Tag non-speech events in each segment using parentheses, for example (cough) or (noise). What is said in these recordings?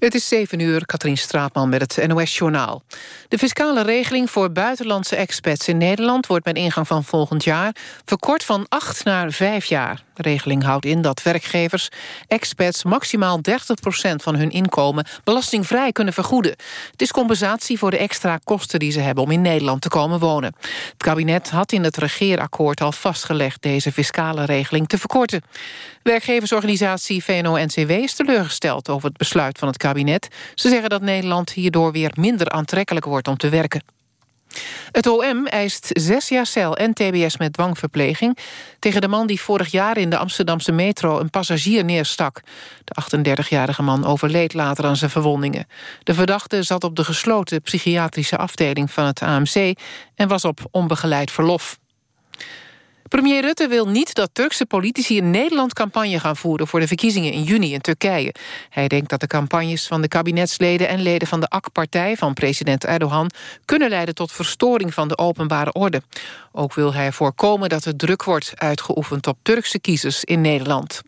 Het is 7 uur, Katrien Straatman met het NOS-journaal. De fiscale regeling voor buitenlandse expats in Nederland... wordt met ingang van volgend jaar verkort van 8 naar 5 jaar. De regeling houdt in dat werkgevers expats maximaal 30% van hun inkomen... belastingvrij kunnen vergoeden. Het is compensatie voor de extra kosten die ze hebben... om in Nederland te komen wonen. Het kabinet had in het regeerakkoord al vastgelegd... deze fiscale regeling te verkorten. Werkgeversorganisatie VNO-NCW is teleurgesteld over het besluit van het kabinet. Ze zeggen dat Nederland hierdoor weer minder aantrekkelijk wordt om te werken. Het OM eist zes jaar cel en tbs met dwangverpleging... tegen de man die vorig jaar in de Amsterdamse metro een passagier neerstak. De 38-jarige man overleed later aan zijn verwondingen. De verdachte zat op de gesloten psychiatrische afdeling van het AMC... en was op onbegeleid verlof. Premier Rutte wil niet dat Turkse politici in Nederland campagne gaan voeren voor de verkiezingen in juni in Turkije. Hij denkt dat de campagnes van de kabinetsleden en leden van de AK-partij van president Erdogan kunnen leiden tot verstoring van de openbare orde. Ook wil hij voorkomen dat er druk wordt uitgeoefend op Turkse kiezers in Nederland.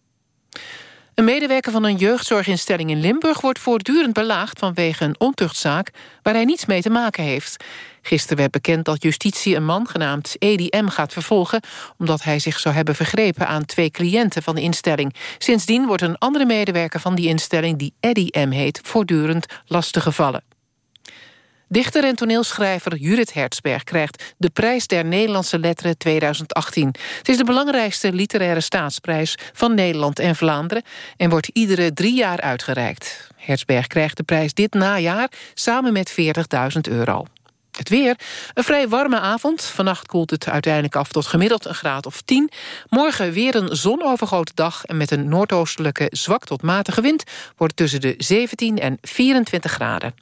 Een medewerker van een jeugdzorginstelling in Limburg wordt voortdurend belaagd vanwege een ontuchtzaak waar hij niets mee te maken heeft. Gisteren werd bekend dat justitie een man genaamd Edi M. gaat vervolgen... omdat hij zich zou hebben vergrepen aan twee cliënten van de instelling. Sindsdien wordt een andere medewerker van die instelling... die Eddie M. heet, voortdurend lastiggevallen. Dichter en toneelschrijver Judith Hertzberg krijgt de prijs der Nederlandse letteren 2018. Het is de belangrijkste literaire staatsprijs van Nederland en Vlaanderen... en wordt iedere drie jaar uitgereikt. Hertzberg krijgt de prijs dit najaar samen met 40.000 euro. Het weer. Een vrij warme avond. Vannacht koelt het uiteindelijk af tot gemiddeld een graad of 10. Morgen weer een zonovergoten dag... en met een noordoostelijke zwak tot matige wind... wordt tussen de 17 en 24 graden.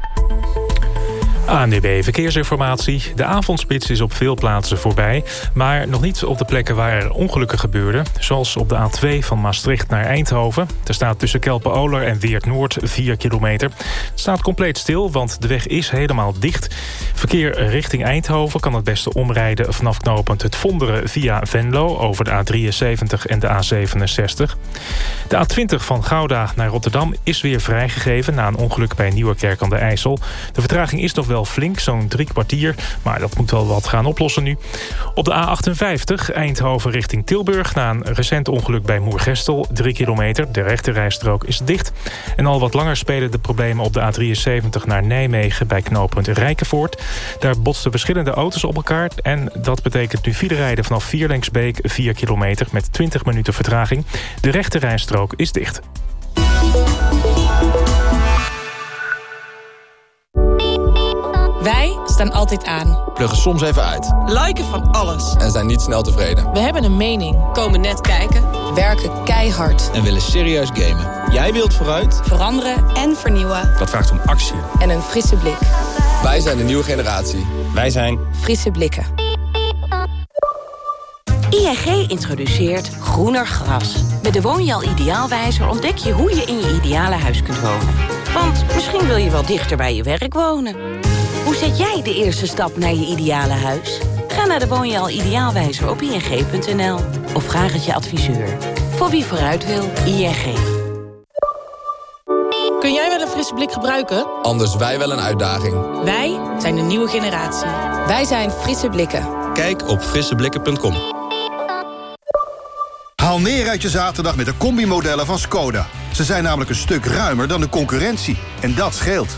ANDB Verkeersinformatie. De avondspits is op veel plaatsen voorbij... maar nog niet op de plekken waar er ongelukken gebeurden... zoals op de A2 van Maastricht naar Eindhoven. Er staat tussen Kelpen-Oler en Weert-Noord 4 kilometer. Het staat compleet stil, want de weg is helemaal dicht. Verkeer richting Eindhoven kan het beste omrijden... vanaf knopend het Vonderen via Venlo over de A73 en de A67. De A20 van Gouda naar Rotterdam is weer vrijgegeven... na een ongeluk bij Nieuwekerk aan de IJssel. De vertraging is nog wel flink, zo'n drie kwartier. Maar dat moet wel wat gaan oplossen nu. Op de A58 Eindhoven richting Tilburg... na een recent ongeluk bij Moergestel, 3 kilometer. De rechterrijstrook is dicht. En al wat langer spelen de problemen op de A73 naar Nijmegen... bij knooppunt Rijkenvoort. Daar botsten verschillende auto's op elkaar... en dat betekent nu file rijden vanaf Vierlengsbeek 4 kilometer... met 20 minuten vertraging. De rechterrijstrook is dicht. Wij staan altijd aan. Pluggen soms even uit. Liken van alles. En zijn niet snel tevreden. We hebben een mening. Komen net kijken. Werken keihard. En willen serieus gamen. Jij wilt vooruit. Veranderen en vernieuwen. Dat vraagt om actie. En een frisse blik. Wij zijn de nieuwe generatie. Wij zijn... Frisse blikken. ING introduceert groener gras. Met de Woonjaal Ideaalwijzer ontdek je hoe je in je ideale huis kunt wonen. Want misschien wil je wel dichter bij je werk wonen. Hoe zet jij de eerste stap naar je ideale huis? Ga naar de Woonjaal Ideaalwijzer op ing.nl. Of vraag het je adviseur. Voor wie vooruit wil, ING. Kun jij wel een frisse blik gebruiken? Anders wij wel een uitdaging. Wij zijn de nieuwe generatie. Wij zijn Frisse Blikken. Kijk op frisseblikken.com. Haal neer uit je zaterdag met de combi-modellen van Skoda. Ze zijn namelijk een stuk ruimer dan de concurrentie. En dat scheelt.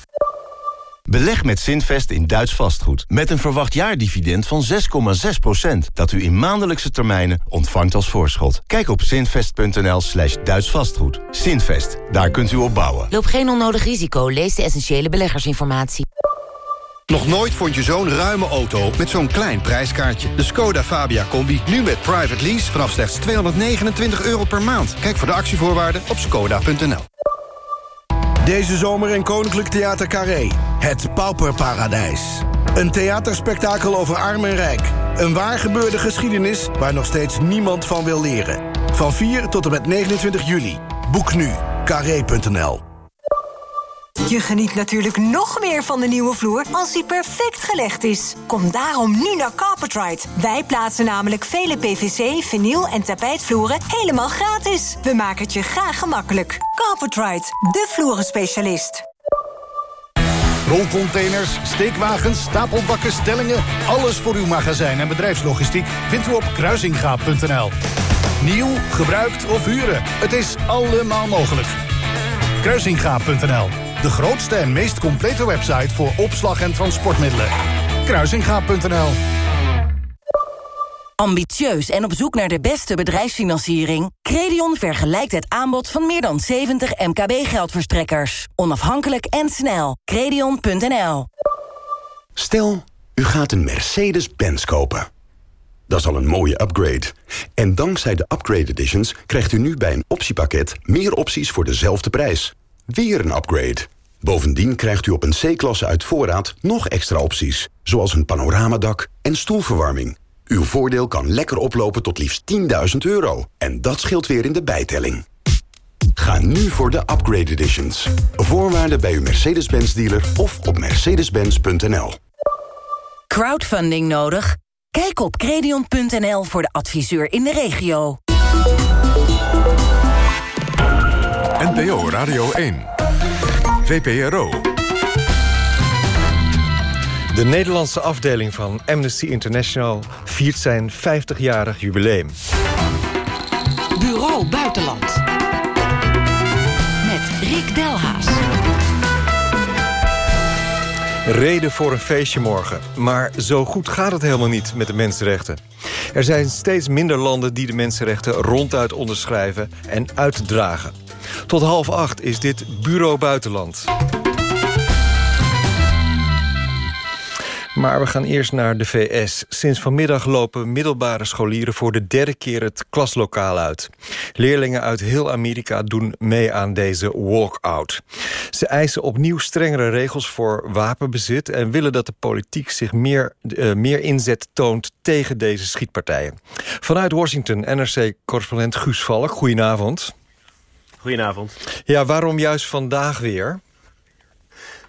Beleg met Zinvest in Duits vastgoed. Met een verwacht jaardividend van 6,6%. Dat u in maandelijkse termijnen ontvangt als voorschot. Kijk op zinvest.nl slash Duits vastgoed. Zinvest, daar kunt u op bouwen. Loop geen onnodig risico. Lees de essentiële beleggersinformatie. Nog nooit vond je zo'n ruime auto met zo'n klein prijskaartje. De Skoda Fabia Combi, nu met private lease vanaf slechts 229 euro per maand. Kijk voor de actievoorwaarden op skoda.nl. Deze zomer in Koninklijk Theater Carré. Het Pauperparadijs. Een theaterspektakel over arm en rijk. Een waar gebeurde geschiedenis waar nog steeds niemand van wil leren. Van 4 tot en met 29 juli. Boek nu. Carré.nl je geniet natuurlijk nog meer van de nieuwe vloer als die perfect gelegd is. Kom daarom nu naar Carpetride. Wij plaatsen namelijk vele PVC, vinyl en tapijtvloeren helemaal gratis. We maken het je graag gemakkelijk. Carpetride, de vloerenspecialist. Rolcontainers, steekwagens, stapelbakken, stellingen... alles voor uw magazijn en bedrijfslogistiek vindt u op kruisingaap.nl. Nieuw, gebruikt of huren, het is allemaal mogelijk. Kruisingaap.nl de grootste en meest complete website voor opslag en transportmiddelen. Kruisingaap.nl Ambitieus en op zoek naar de beste bedrijfsfinanciering? Credion vergelijkt het aanbod van meer dan 70 MKB-geldverstrekkers. Onafhankelijk en snel. Credion.nl Stel, u gaat een Mercedes-Benz kopen. Dat is al een mooie upgrade. En dankzij de Upgrade Editions krijgt u nu bij een optiepakket... meer opties voor dezelfde prijs. Weer een upgrade. Bovendien krijgt u op een C-klasse uit voorraad nog extra opties. Zoals een panoramadak en stoelverwarming. Uw voordeel kan lekker oplopen tot liefst 10.000 euro. En dat scheelt weer in de bijtelling. Ga nu voor de Upgrade Editions. Voorwaarden bij uw Mercedes-Benz dealer of op mercedes-benz.nl. Crowdfunding nodig? Kijk op credion.nl voor de adviseur in de regio. NPO Radio 1. VPRO. De Nederlandse afdeling van Amnesty International viert zijn 50-jarig jubileum. Bureau Buitenland. Met Rick Delhaas. Reden voor een feestje morgen. Maar zo goed gaat het helemaal niet met de mensenrechten. Er zijn steeds minder landen die de mensenrechten ronduit onderschrijven en uitdragen. Tot half acht is dit Bureau Buitenland. Maar we gaan eerst naar de VS. Sinds vanmiddag lopen middelbare scholieren voor de derde keer het klaslokaal uit. Leerlingen uit heel Amerika doen mee aan deze walkout. Ze eisen opnieuw strengere regels voor wapenbezit... en willen dat de politiek zich meer, uh, meer inzet toont tegen deze schietpartijen. Vanuit Washington, NRC-correspondent Guus Valk. Goedenavond. Goedenavond. Ja, waarom juist vandaag weer?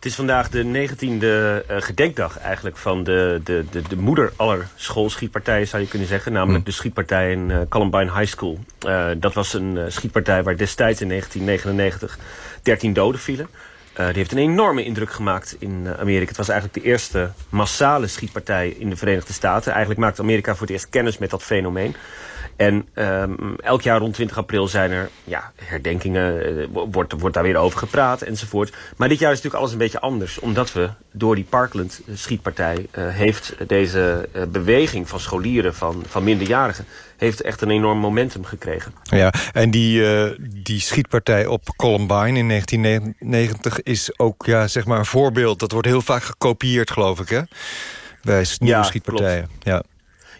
Het is vandaag de 19e uh, eh, gedenkdag eigenlijk van de, de, de, de moeder aller schoolschietpartijen zou je kunnen zeggen. Namelijk hm. de schietpartij in uh, Columbine High School. Uh, dat was een schietpartij waar destijds in 1999 13 doden vielen. die heeft een enorme indruk gemaakt in Amerika. Het was eigenlijk de eerste massale schietpartij in de Verenigde Staten. Eigenlijk maakte Amerika voor het eerst kennis met dat fenomeen. En um, elk jaar rond 20 april zijn er ja, herdenkingen, uh, wordt, wordt daar weer over gepraat enzovoort. Maar dit jaar is natuurlijk alles een beetje anders. Omdat we door die Parkland schietpartij uh, heeft deze uh, beweging van scholieren, van, van minderjarigen, heeft echt een enorm momentum gekregen. Ja, en die, die schietpartij op Columbine in 1990 is ook ja, zeg maar een voorbeeld. Dat wordt heel vaak gekopieerd, geloof ik, hè? Bij nieuwe ja, schietpartijen. Klopt. Ja.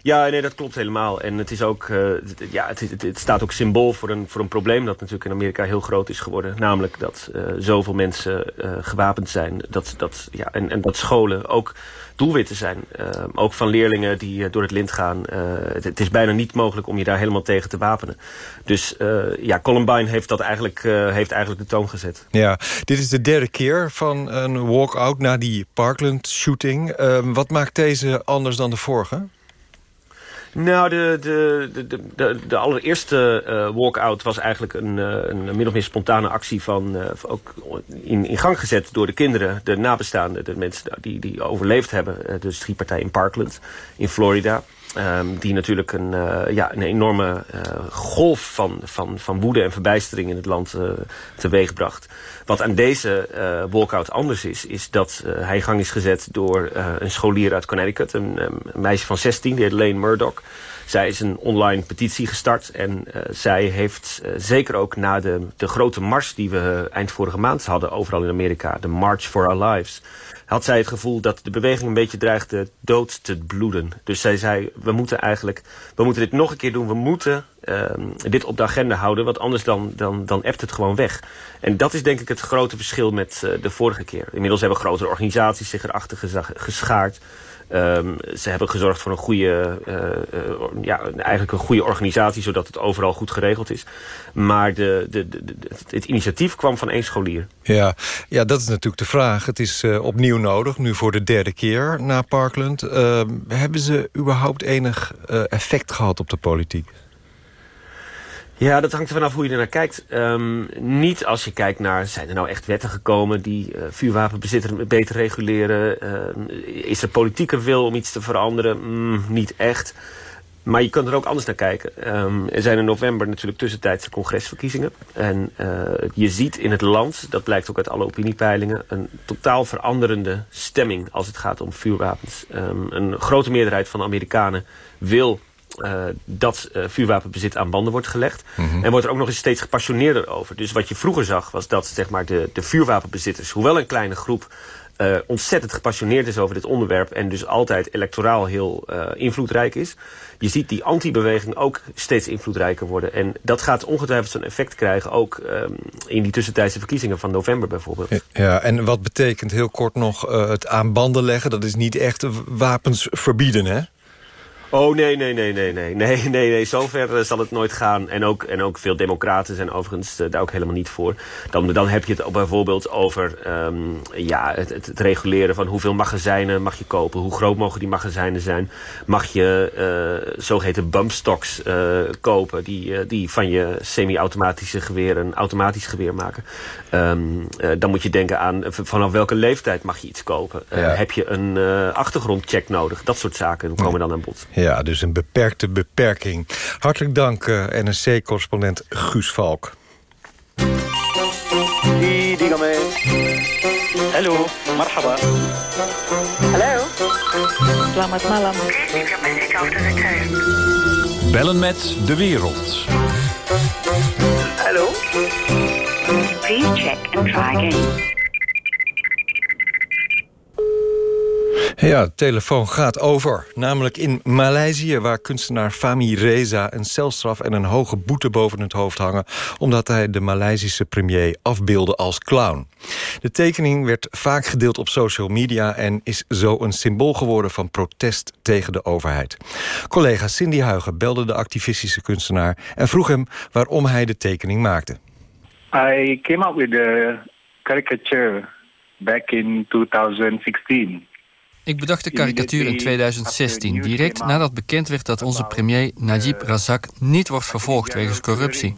Ja, nee, dat klopt helemaal. En het, is ook, uh, ja, het, het, staat ook symbool voor een, voor een probleem dat natuurlijk in Amerika heel groot is geworden. Namelijk dat uh, zoveel mensen uh, gewapend zijn. Dat, dat, ja, en, en dat scholen ook doelwitten zijn. ook van leerlingen die door het lint gaan. Het, het, is bijna niet mogelijk om je daar helemaal tegen te wapenen. Dus ja, Columbine heeft dat eigenlijk, heeft eigenlijk de toon gezet. Ja, dit is de derde keer van een walkout na die Parkland shooting. Ehm, wat maakt deze anders dan de vorige? Nou, de, de, de, de, allereerste uh, walkout was eigenlijk een, uh, een min of meer spontane actie van, uh, ook in, in gang gezet door de kinderen, de nabestaanden, de mensen die, die overleefd hebben, de schietpartij in Parkland in Florida. Um, die natuurlijk een, uh, ja, een enorme uh, golf van, van, van woede en verbijstering in het land uh, teweegbracht. Wat aan deze walkout anders is, is dat hij gang is gezet door een scholier uit Connecticut. Een, meisje van 16, die heet Lane Murdoch. Zij is een online petitie gestart en zij heeft zeker ook na de, de grote mars die we eind vorige maand hadden overal in Amerika, de March for Our Lives, had zij het gevoel dat de beweging een beetje dreigde dood te bloeden. Dus zij zei, we moeten eigenlijk, we moeten dit nog een keer doen. We moeten ehm, dit op de agenda houden, want anders dan, dan, dan ebt het gewoon weg. En dat is denk ik het grote verschil met uh, de vorige keer. Inmiddels hebben grotere organisaties zich erachter geschaard. Um, ze hebben gezorgd voor een goede, uh, uh, ja, eigenlijk een goede organisatie, zodat het overal goed geregeld is. Maar de, de, de, het initiatief kwam van één scholier. Ja, ja, dat is natuurlijk de vraag. Het is uh, opnieuw nodig, nu voor de derde keer na Parkland. Ehm, hebben ze überhaupt enig effect gehad op de politiek? Ja, dat hangt er vanaf hoe je er naar kijkt. Um, niet als je kijkt naar, zijn er nou echt wetten gekomen die uh, vuurwapenbezitter beter reguleren? Uh, is er politieke wil om iets te veranderen? Mm, niet echt. Maar je kunt er ook anders naar kijken. Um, er zijn in november natuurlijk tussentijdse congresverkiezingen. En uh, je ziet in het land, dat blijkt ook uit alle opiniepeilingen... een totaal veranderende stemming als het gaat om vuurwapens. Um, een grote meerderheid van de Amerikanen wil uh, dat uh, vuurwapenbezit aan banden wordt gelegd. Mm -hmm. En wordt er ook nog eens steeds gepassioneerder over. Dus wat je vroeger zag was dat zeg maar, de, de vuurwapenbezitters... hoewel een kleine groep uh, ontzettend gepassioneerd is over dit onderwerp... en dus altijd electoraal heel invloedrijk is... je ziet die anti-beweging ook steeds invloedrijker worden. En dat gaat ongetwijfeld zijn effect krijgen... ook um, in die tussentijdse verkiezingen van november bijvoorbeeld. Ja, en wat betekent heel kort nog het aan banden leggen? Dat is niet echt wapens verbieden, hè? Oh nee, nee, nee, nee, nee. Nee, nee, nee. Zover eh, zal het nooit gaan. En ook, en ook veel democraten zijn overigens eh, daar ook helemaal niet voor. Dan, dan heb je het bijvoorbeeld over ehm, ja, het, het, reguleren van hoeveel magazijnen mag je kopen. Hoe groot mogen die magazijnen zijn? Mag je uh, zogeheten bumpstocks uh, kopen die, die van je semi-automatische geweer een automatisch geweer maken? Ehm, dan moet je denken aan vanaf welke leeftijd mag je iets kopen? Heb je een achtergrondcheck nodig? Dat soort zaken komen dan aan bod dus een beperkte beperking. Hartelijk dank, uh, NSC-correspondent Guus Valk. Hallo, marhaba. Hallo. Selamat malam. Bellen met de wereld. Hallo. Please check and try again. Ja, de telefoon gaat over. Namelijk in Maleisië, waar kunstenaar Fahmi Reza... een celstraf en een hoge boete boven het hoofd hangen... omdat hij de Maleisische premier afbeelde als clown. De tekening werd vaak gedeeld op social media... en is zo een symbool geworden van protest tegen de overheid. Collega Cindy Huigen belde de activistische kunstenaar... en vroeg hem waarom hij de tekening maakte. I came up with the caricature back in 2016... Ik bedacht de karikatuur in 2016, direct nadat bekend werd dat onze premier Najib Razak niet wordt vervolgd wegens corruptie.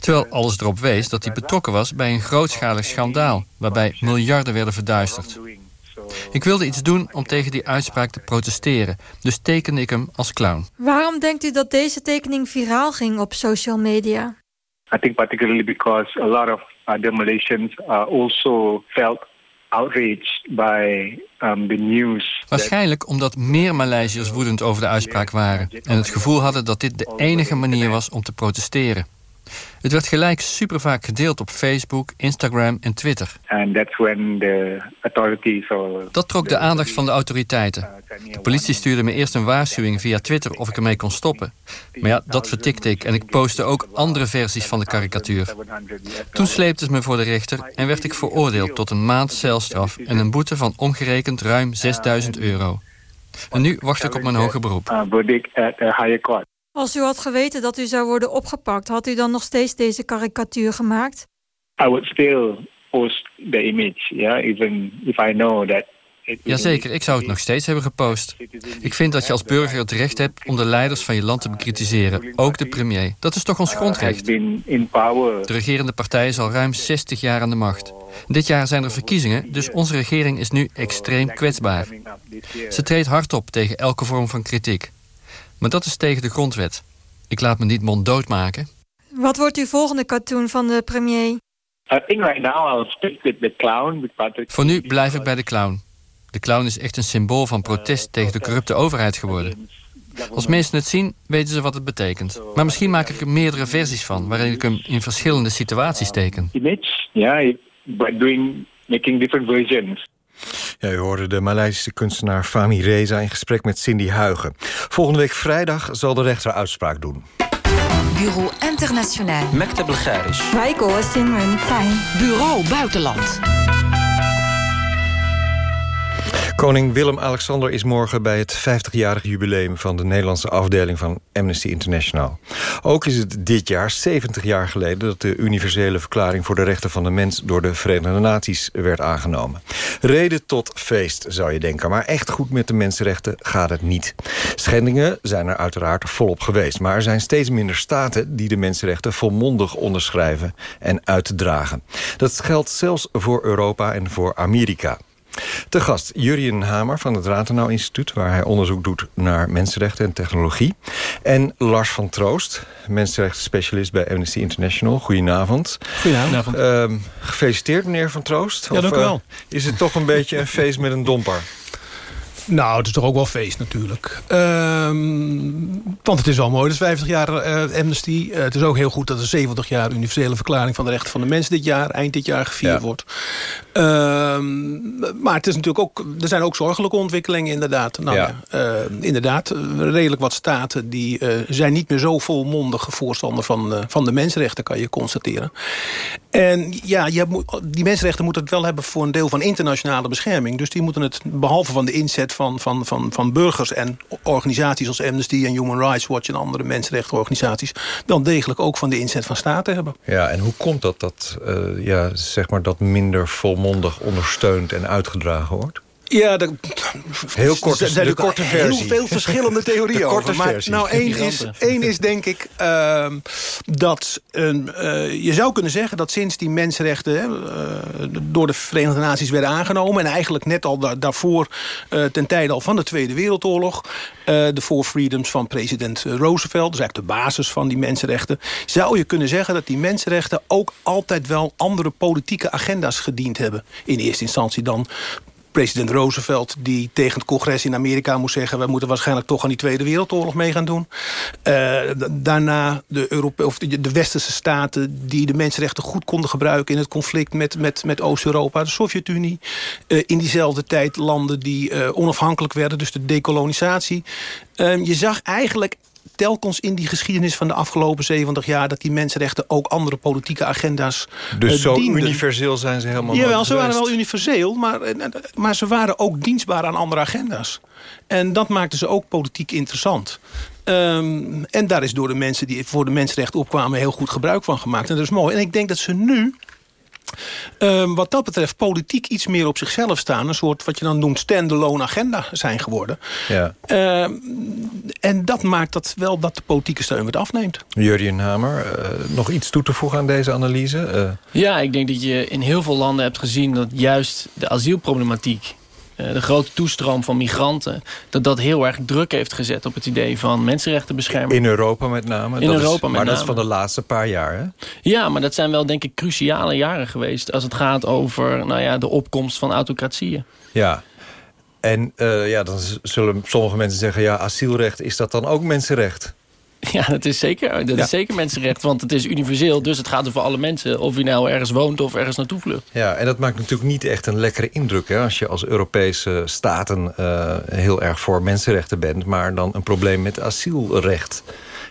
Terwijl alles erop wees dat hij betrokken was bij een grootschalig schandaal, waarbij miljarden werden verduisterd. Ik wilde iets doen om tegen die uitspraak te protesteren, dus tekende ik hem als clown. Waarom denkt u dat deze tekening viraal ging op social media? I think particularly because a lot of other Malaysians uh, also felt outraged by um, the news. Waarschijnlijk omdat meer Maleisiërs woedend over de uitspraak waren... en het gevoel hadden dat dit de enige manier was om te protesteren. Het werd gelijk super vaak gedeeld op Facebook, Instagram en Twitter. And that's when the authorities or Dat trok de aandacht van de autoriteiten. De politie stuurde me eerst een waarschuwing via Twitter of ik ermee kon stoppen. Maar ja, dat vertikte ik en ik postte ook andere versies van de karikatuur. Toen sleepte ze me voor de rechter en werd ik veroordeeld tot een maand celstraf... en een boete van omgerekend ruim 6000 euro. En nu wacht ik op mijn hoger beroep. Als u had geweten dat u zou worden opgepakt... had u dan nog steeds deze karikatuur gemaakt? I would still post the image, yeah, even if I know that Jazeker, ik zou het nog steeds hebben gepost. Ik vind dat je als burger het recht hebt om de leiders van je land te bekritiseren. Ook de premier. Dat is toch ons grondrecht? De regerende partij is al ruim 60 jaar aan de macht. Dit jaar zijn er verkiezingen, dus onze regering is nu extreem kwetsbaar. Ze treedt hard op tegen elke vorm van kritiek. Maar dat is tegen de grondwet. Ik laat me niet monddood maken. Wat wordt uw volgende cartoon van de premier? I think right now I'll stick with the clown. With Patrick. Voor nu blijf ik bij de clown. De clown is echt een symbool van protest tegen de corrupte overheid geworden. Als mensen het zien, weten ze wat het betekent. Maar misschien maak ik er meerdere versies van... waarin ik hem in verschillende situaties teken. Image, yeah, by doing, making different versions. Ja, u hoorde de Maleisische kunstenaar Fami Reza in gesprek met Cindy Huigen. Volgende week vrijdag zal de rechter uitspraak doen. Bureau Internationaal. Mekte Bulgarisch. Wij Bureau Buitenland. Koning Willem-Alexander is morgen bij het 50-jarig jubileum... van de Nederlandse afdeling van Amnesty International. Ook is het dit jaar 70 jaar geleden... dat de universele verklaring voor de rechten van de mens... door de Verenigde Naties werd aangenomen. Reden tot feest, zou je denken. Maar echt goed met de mensenrechten gaat het niet. Schendingen zijn er uiteraard volop geweest. Maar er zijn steeds minder staten die de mensenrechten... volmondig onderschrijven en uitdragen. Dat geldt zelfs voor Europa en voor Amerika. Te gast Jurien Hamer van het Ratenau Instituut... waar hij onderzoek doet naar mensenrechten en technologie. En Lars van Troost, mensenrechtenspecialist bij Amnesty International. Goedenavond. Goedenavond. Ehm, gefeliciteerd, meneer Van Troost. Ja, dank u eh, wel. is het toch een beetje een feest met een domper? Nou, het is toch ook wel feest natuurlijk. Ehm, want het is wel mooi, is 50 jaar eh, Amnesty. Eh, het is ook heel goed dat er 70 jaar universele verklaring van de rechten van de mens dit jaar, eind dit jaar gevierd wordt. Ehm, maar het is natuurlijk ook, er zijn ook zorgelijke ontwikkelingen inderdaad. Nou, Ja. eh, inderdaad, redelijk wat staten die zijn niet meer zo volmondig voorstander van, van de mensenrechten, kan je constateren. En ja, je moet, die mensenrechten moeten het wel hebben voor een deel van internationale bescherming. Dus die moeten het, behalve van de inzet van, van, van, van burgers en organisaties als Amnesty en Human Rights Watch en andere mensenrechtenorganisaties, wel degelijk ook van de inzet van staten hebben. Ja, en hoe komt dat dat, eh, ja, zeg maar dat minder volmondig ondersteund en uitgedragen wordt? Ja, de, Heel kort, er zijn de natuurlijk korte heel versie. veel verschillende (laughs) theorieën De korte over. Maar versie. nou, één is, één is denk ik ehm, dat een, eh, je zou kunnen zeggen dat sinds die mensenrechten hè, eh, door de Verenigde Naties werden aangenomen en eigenlijk net al da- daarvoor eh, ten tijde al van de Tweede Wereldoorlog eh, de Four Freedoms van president Roosevelt, dus eigenlijk de basis van die mensenrechten, zou je kunnen zeggen dat die mensenrechten ook altijd wel andere politieke agenda's gediend hebben. In eerste instantie dan president Roosevelt die tegen het congres in Amerika moest zeggen... we moeten waarschijnlijk toch aan die Tweede Wereldoorlog mee gaan doen. Eh, daarna de, Europe of de, westerse staten die de mensenrechten goed konden gebruiken... in het conflict met, met, met Oost-Europa, de Sovjet-Unie. Eh, in diezelfde tijd landen die eh, onafhankelijk werden, dus de dekolonisatie. Eh, je zag eigenlijk telkens in die geschiedenis van de afgelopen 70 jaar... dat die mensenrechten ook andere politieke agenda's Dus eh, zo dienden. universeel zijn ze helemaal Jawel, ze waren wel universeel, maar, eh, maar ze waren ook dienstbaar aan andere agenda's. En dat maakte ze ook politiek interessant. Ehm, en daar is door de mensen die voor de mensenrechten opkwamen... heel goed gebruik van gemaakt. En dat is mooi. En ik denk dat ze nu Ehm, wat dat betreft politiek iets meer op zichzelf staan. Een soort wat je dan noemt stand-alone agenda zijn geworden. Ja. Ehm, en dat maakt dat wel dat de politieke steun wat afneemt. Jurjen Hamer, eh, nog iets toe te voegen aan deze analyse? Eh, Ja, ik denk dat je in heel veel landen hebt gezien... dat juist de asielproblematiek, de grote toestroom van migranten... dat dat heel erg druk heeft gezet op het idee van mensenrechtenbescherming. in Europa met name. In Dat is- Europa met Maar dat is van de laatste paar jaar, hè? Ja, maar dat zijn wel denk ik cruciale jaren geweest... als het gaat over nou ja, de opkomst van autocratieën. Ja. En eh, ja, dan zullen sommige mensen zeggen... ja, asielrecht, is dat dan ook mensenrecht? (laughs) Ja, dat is zeker, dat Ja. is zeker mensenrecht, want het is universeel. Dus het gaat over alle mensen, of je nou ergens woont of ergens naartoe vlucht. Ja, en dat maakt natuurlijk niet echt een lekkere indruk... Hè, als je als Europese staten eh, heel erg voor mensenrechten bent... maar dan een probleem met asielrecht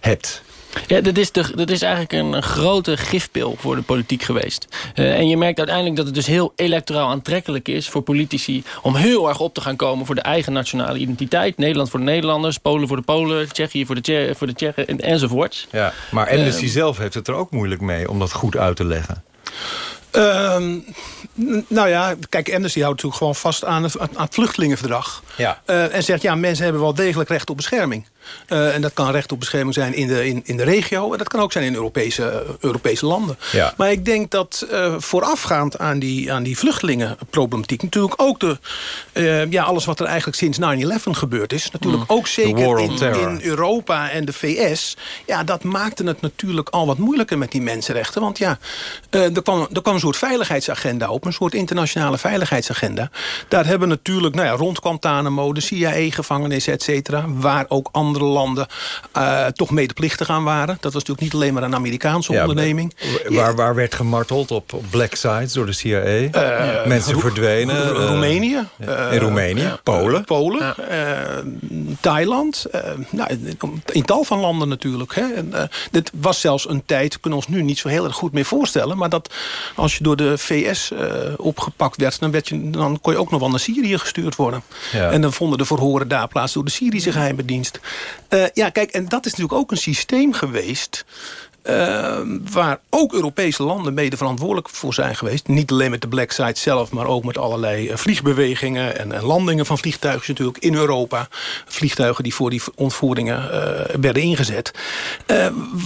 hebt. Ja, dat is, de, dat is eigenlijk een, grote gifpil voor de politiek geweest. Eh, en je merkt uiteindelijk dat het dus heel electoraal aantrekkelijk is... voor politici om heel erg op te gaan komen voor de eigen nationale identiteit. Nederland voor de Nederlanders, Polen voor de Polen... Tsjechië voor de, Tsje voor de Tsjechen en, enzovoorts. Ja, maar Amnesty Ehm. zelf heeft het er ook moeilijk mee... om dat goed uit te leggen. Ehm, nou ja, kijk, Amnesty houdt natuurlijk gewoon vast aan het, aan het vluchtelingenverdrag. Ja. Eh, en zegt, ja, mensen hebben wel degelijk recht op bescherming. Eh, en dat kan recht op bescherming zijn in de, in, in de regio. En dat kan ook zijn in Europese, eh, Europese landen. Ja. Maar ik denk dat eh, voorafgaand aan die, aan die vluchtelingenproblematiek... natuurlijk ook de, ja, alles wat er eigenlijk sinds 9-11 gebeurd is... natuurlijk Mm. ook zeker in, in Europa en de VS... ja, dat maakte het natuurlijk al wat moeilijker met die mensenrechten. Want ja, er, kwam, er kwam een soort veiligheidsagenda op. Een soort internationale veiligheidsagenda. Daar hebben natuurlijk, nou ja, rond Guantanamo... de CIA-gevangenis, et cetera... waar ook andere andere landen uh, toch medeplichtig aan waren. Dat was natuurlijk niet alleen maar een Amerikaanse onderneming. Waar, waar werd gemarteld op, black sites door de CIA? Uh, Mensen verdwenen. Roemenië. in Roemenië. Polen. Polen. Thailand. nou, in tal van landen natuurlijk. Hè. En, dit was zelfs een tijd, we kunnen ons nu niet zo heel erg goed meer voorstellen... maar dat als je door de VS opgepakt werd... Dan, werd je, dan kon je ook nog wel naar Syrië gestuurd worden. Ja. En dan vonden de verhoren daar plaats door de Syrische geheime dienst. Uh, ja, kijk, en dat is natuurlijk ook een systeem geweest... Uh, waar ook Europese landen mede verantwoordelijk voor zijn geweest. Niet alleen met de Black Site zelf, maar ook met allerlei uh, vliegbewegingen... En, en, landingen van vliegtuigen natuurlijk in Europa. Vliegtuigen die voor die ontvoeringen uh, werden ingezet.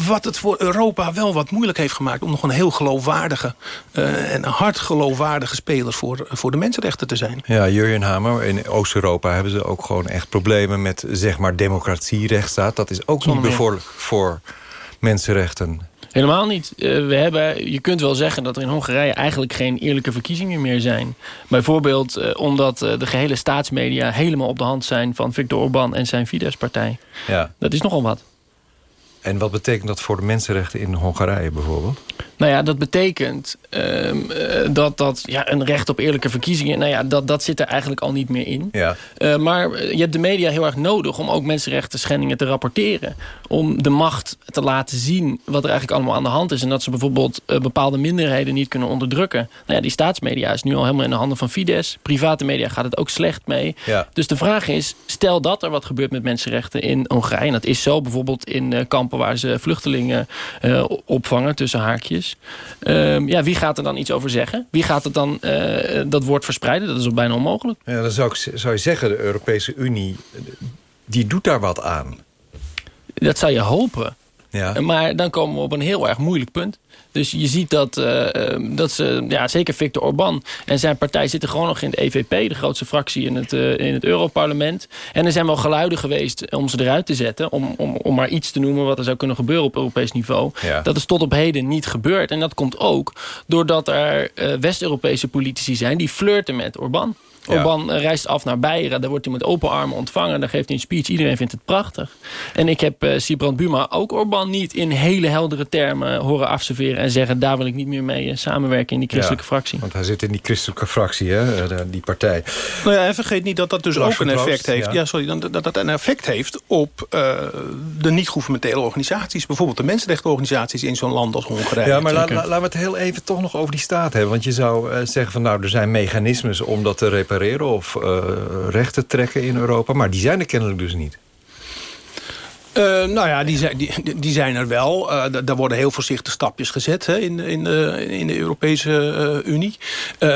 wat het voor Europa wel wat moeilijk heeft gemaakt... om nog een heel geloofwaardige en hard geloofwaardige speler voor, voor de mensenrechten te zijn. Ja, Jurjen Hamer, in Oost-Europa hebben ze ook gewoon echt problemen... met zeg maar democratie, rechtsstaat. Dat is ook niet bevorderlijk voor mensenrechten? Helemaal niet. Uh, we hebben, je kunt wel zeggen dat er in Hongarije eigenlijk geen eerlijke verkiezingen meer zijn. Bijvoorbeeld uh, omdat uh, de gehele staatsmedia helemaal op de hand zijn van Viktor Orbán en zijn Fidesz-partij. Ja. Dat is nogal wat. En wat betekent dat voor de mensenrechten in Hongarije bijvoorbeeld? Nou ja, dat betekent uh, dat, dat ja, een recht op eerlijke verkiezingen... Nou ja, dat, dat zit er eigenlijk al niet meer in. Ja. Uh, maar je hebt de media heel erg nodig om ook mensenrechten schendingen te rapporteren. Om de macht te laten zien wat er eigenlijk allemaal aan de hand is. En dat ze bijvoorbeeld uh, bepaalde minderheden niet kunnen onderdrukken. Nou ja, die staatsmedia is nu al helemaal in de handen van Fidesz. Private media gaat het ook slecht mee. Ja. Dus de vraag is, stel dat er wat gebeurt met mensenrechten in Hongarije... en dat is zo bijvoorbeeld in kampen waar ze vluchtelingen opvangen tussen haakjes... Um, ja, wie gaat er dan iets over zeggen? Wie gaat het dan uh, dat woord verspreiden? Dat is ook bijna onmogelijk. Ja, dan zou, ik, zou je zeggen, de Europese Unie... die doet daar wat aan. Dat zou je hopen. Ja. Maar dan komen we op een heel erg moeilijk punt. Dus je ziet dat, uh, dat ze, ja, zeker Viktor Orban en zijn partij zitten gewoon nog in de EVP, de grootste fractie in het, uh, in het Europarlement. En er zijn wel geluiden geweest om ze eruit te zetten, om, om, om maar iets te noemen wat er zou kunnen gebeuren op Europees niveau. Ja. Dat is tot op heden niet gebeurd. En dat komt ook doordat er uh, West-Europese politici zijn die flirten met Orban. Orbán eh, reist af naar Beieren. Daar wordt hij met open armen ontvangen. Daar geeft hij een speech. Iedereen vindt het prachtig. En ik heb uh, Sibrand Buma ook Orbán niet in hele heldere termen horen afserveren. En zeggen, daar wil ik niet meer mee eh, samenwerken in die christelijke fractie. Want hij zit in die christelijke fractie, hè? die partij. Nou ja, en vergeet niet dat dat dus ook een effect heeft. Ja. sorry, dat dat een effect heeft op uh, de niet-governementele organisaties. Bijvoorbeeld de mensenrechtenorganisaties in zo'n land als Hongarije. Ja, maar laten la, la we het heel even toch nog over die staat hebben. Want je zou uh, zeggen van nou, er zijn mechanismes om dat te repareren of uh, rechten trekken in Europa. Maar die zijn er kennelijk dus niet. Uh, nou ja, die zijn, die, die zijn er wel. Uh, daar worden heel voorzichtig stapjes gezet hè, in, in, de, in de Europese uh, Unie.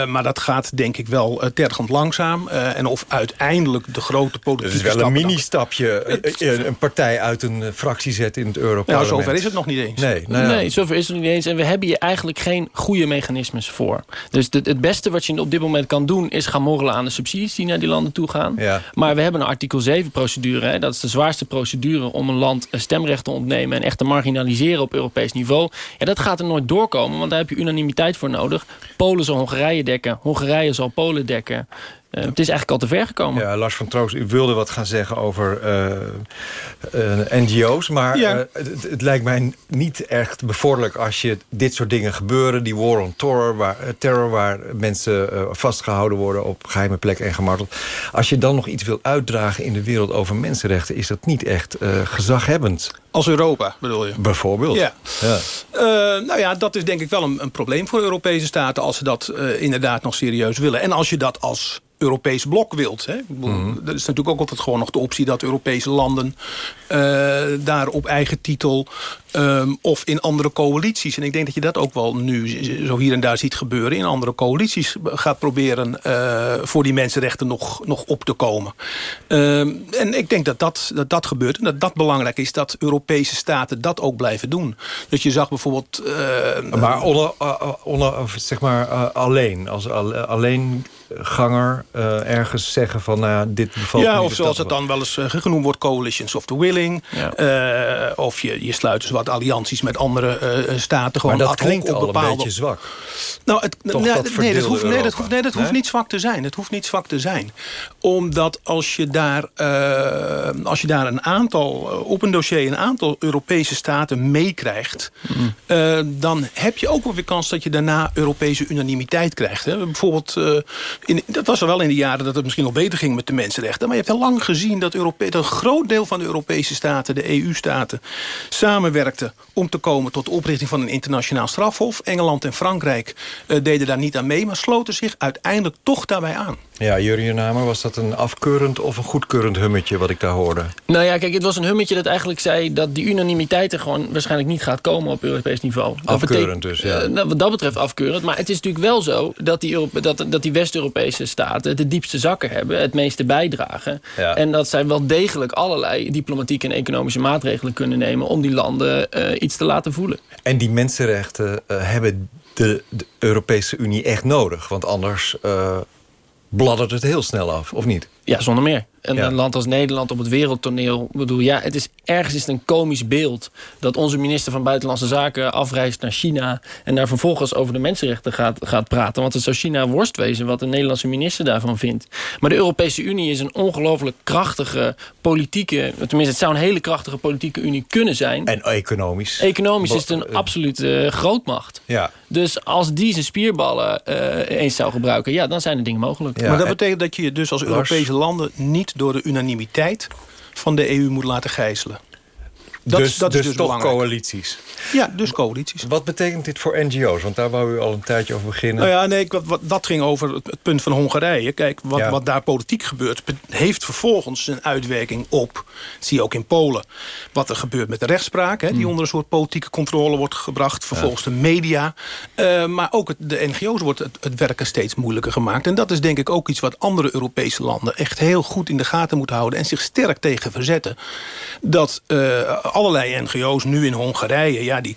maar dat gaat denk ik wel tergend langzaam. en of uiteindelijk de grote politieke Het is wel een mini-stapje. Een partij uit een fractie zetten in het Europarlement. Nou, zover is het nog niet eens. Nee, nou ja. nee, zover is het nog niet eens. En we hebben hier eigenlijk geen goede mechanismes voor. Dus de, het beste wat je op dit moment kan doen... is gaan morrelen aan de subsidies die naar die landen toe gaan. Ja. Maar we hebben een artikel 7-procedure. Dat is de zwaarste procedure om een land stemrecht te ontnemen... en echt te marginaliseren op Europees niveau... Ja, dat gaat er nooit doorkomen, want daar heb je unanimiteit voor nodig. Polen zal Hongarije dekken, Hongarije zal Polen dekken. Uh, het is eigenlijk al te ver gekomen. Ja, Lars van Troost, u wilde wat gaan zeggen over uh, uh, NGO's. Maar het, het, lijkt mij niet echt bevorderlijk als je dit soort dingen gebeuren. Die war on terror, waar, terror, waar mensen vastgehouden worden op geheime plekken en gemarteld. Als je dan nog iets wil uitdragen in de wereld over mensenrechten... is dat niet echt gezaghebbend. Als Europa, bedoel je? Bijvoorbeeld. Ja. ja. nou ja, dat is denk ik wel een, een probleem voor Europese staten... als ze dat inderdaad nog serieus willen. En als je dat als Europees blok wilt. Hè? Mm Dat is natuurlijk ook altijd gewoon nog de optie dat Europese landen uh, daar op eigen titel um, of in andere coalities. En ik denk dat je dat ook wel nu zo hier en daar ziet gebeuren. In andere coalities gaat proberen uh, voor die mensenrechten nog, nog op te komen. Um, en ik denk dat dat, dat dat gebeurt. En dat dat belangrijk is dat Europese staten dat ook blijven doen. Dus je zag bijvoorbeeld... Uh, maar onder, onder, zeg maar alleen. Als alleen verkiezingsganger uh, ergens zeggen van... nou, dit bevalt Ja, me of dus zoals dat het dan wel eens uh, genoemd wordt... coalitions of the willing. Uh, of je, je sluit dus wat allianties met andere uh, staten. Gewoon maar dat klinkt op al bepaalde... een beetje zwak. Nou, het, Toch nee, dat nee, dat hoeft, nee, dat hoeft, nee, dat hoeft Nee? niet zwak te zijn. Het hoeft niet zwak te zijn. Omdat als je daar, uh, als je daar een aantal, uh, op een dossier een aantal Europese staten meekrijgt... Mm. Uh, dan heb je ook wel weer kans dat je daarna Europese unanimiteit krijgt. Hè? Bijvoorbeeld, uh, in, dat was er wel in de jaren dat het misschien nog beter ging met de mensenrechten. Maar je hebt heel lang gezien dat, Europe dat een groot deel van de Europese staten, de EU-staten, samenwerkten om te komen tot de oprichting van een internationaal strafhof. Engeland en Frankrijk uh, deden daar niet aan mee, maar sloten zich uiteindelijk toch daarbij aan. Ja, Jurjen Namer, was dat een afkeurend of een goedkeurend hummetje wat ik daar hoorde? Nou ja, kijk, het was een hummetje dat eigenlijk zei... dat die unanimiteit er gewoon waarschijnlijk niet gaat komen op Europees niveau. Dat Afkeurend dus, ja. Uh, nou, wat dat betreft afkeurend. Maar het is natuurlijk wel zo dat die, Europe dat, dat die West-Europese staten... de diepste zakken hebben, het meeste bijdragen. Ja. En dat zij wel degelijk allerlei diplomatieke en economische maatregelen kunnen nemen... om die landen uh, iets te laten voelen. En die mensenrechten uh, hebben de, de, Europese Unie echt nodig. Want anders uh, bladdert het heel snel af, of niet? Ja, zonder meer. En ja. een land als Nederland op het wereldtoneel... bedoel, ja, het is ergens is het een komisch beeld... dat onze minister van Buitenlandse Zaken afreist naar China... en daar vervolgens over de mensenrechten gaat, gaat praten. Want het zou China worst wezen wat de Nederlandse minister daarvan vindt. Maar de Europese Unie is een ongelooflijk krachtige politieke... tenminste, het zou een hele krachtige politieke unie kunnen zijn. En economisch. Economisch is het een absolute uh, grootmacht. Ja. Dus als die zijn spierballen uh, eens zou gebruiken... ja, dan zijn er dingen mogelijk. Ja, maar dat betekent dat je dus als Lars. Europese landen... niet door de unanimiteit van de EU moet laten gijzelen. Dat, dus, dat is dus, dus toch belangrijk. coalities? Ja, dus coalities. Wat betekent dit voor NGO's? Want daar wou u al een tijdje over beginnen. Nou ja, nee, wat, wat, dat ging over het, punt van Hongarije. Kijk, wat, ja. wat daar politiek gebeurt... heeft vervolgens een uitwerking op... zie je ook in Polen... wat er gebeurt met de rechtspraak... Hè, die hmm. onder een soort politieke controle wordt gebracht. Vervolgens ja. de media. Uh, maar ook het, de NGO's wordt het, het werken steeds moeilijker gemaakt. En dat is denk ik ook iets wat andere Europese landen... echt heel goed in de gaten moeten houden... en zich sterk tegen verzetten. Dat uh, allerlei NGO's nu in Hongarije... ja, die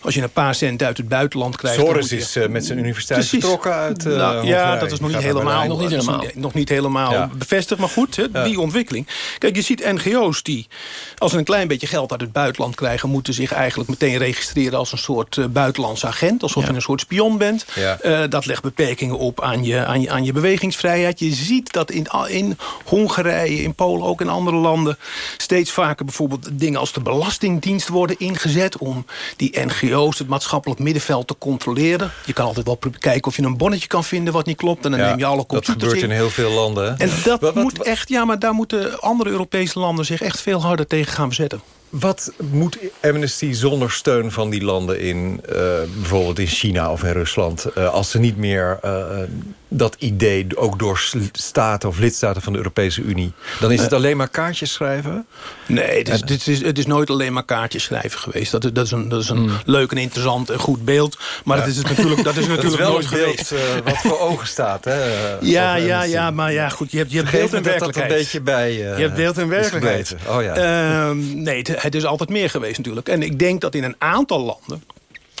als je een paar cent uit het buitenland krijgt... Soros is uh, met zijn universiteit Precies. vertrokken uit uh, nou, Ja, dat is nog niet helemaal, nog niet helemaal, nog niet helemaal ja. bevestigd. Maar goed, ja. die ontwikkeling. Kijk, je ziet NGO's die, als ze een klein beetje geld uit het buitenland krijgen... moeten zich eigenlijk meteen registreren als een soort uh, buitenlandse agent. Alsof ja. je een soort spion bent. Uh, dat legt beperkingen op aan je, aan, je, aan je bewegingsvrijheid. Je ziet dat in, in Hongarije, in Polen, ook in andere landen... steeds vaker bijvoorbeeld dingen als de Belastingdienst worden ingezet... om die NGO's het maatschappelijk middenveld te controleren. Je kan altijd wel kijken of je een bonnetje kan vinden wat niet klopt. En dan ja, neem je alle computers Dat gebeurt in. in heel veel landen. Hè? En dat wat, moet echt, ja, maar daar moeten andere Europese landen zich echt veel harder tegen gaan verzetten. Wat moet Amnesty zonder steun van die landen in... Uh, bijvoorbeeld in China of in Rusland... Uh, als ze niet meer uh, dat idee ook door staten of lidstaten van de Europese Unie... dan is het alleen maar kaartjes schrijven? Nee, het is, dit is, het is nooit alleen maar kaartjes schrijven geweest. Dat is, dat is een, dat is een mm. leuk en interessant en goed beeld. Maar ja. dat is natuurlijk, dat is natuurlijk (laughs) dat is nooit beeld, geweest. wat voor ogen staat, hè? (laughs) ja, ja, ja, maar ja, goed. Je hebt, je hebt beeld en werkelijkheid. Dat een beetje bij je hebt beeld en werkelijkheid. Oh, ja. Uh, nee, het, het is altijd meer geweest natuurlijk. En ik denk dat in een aantal landen...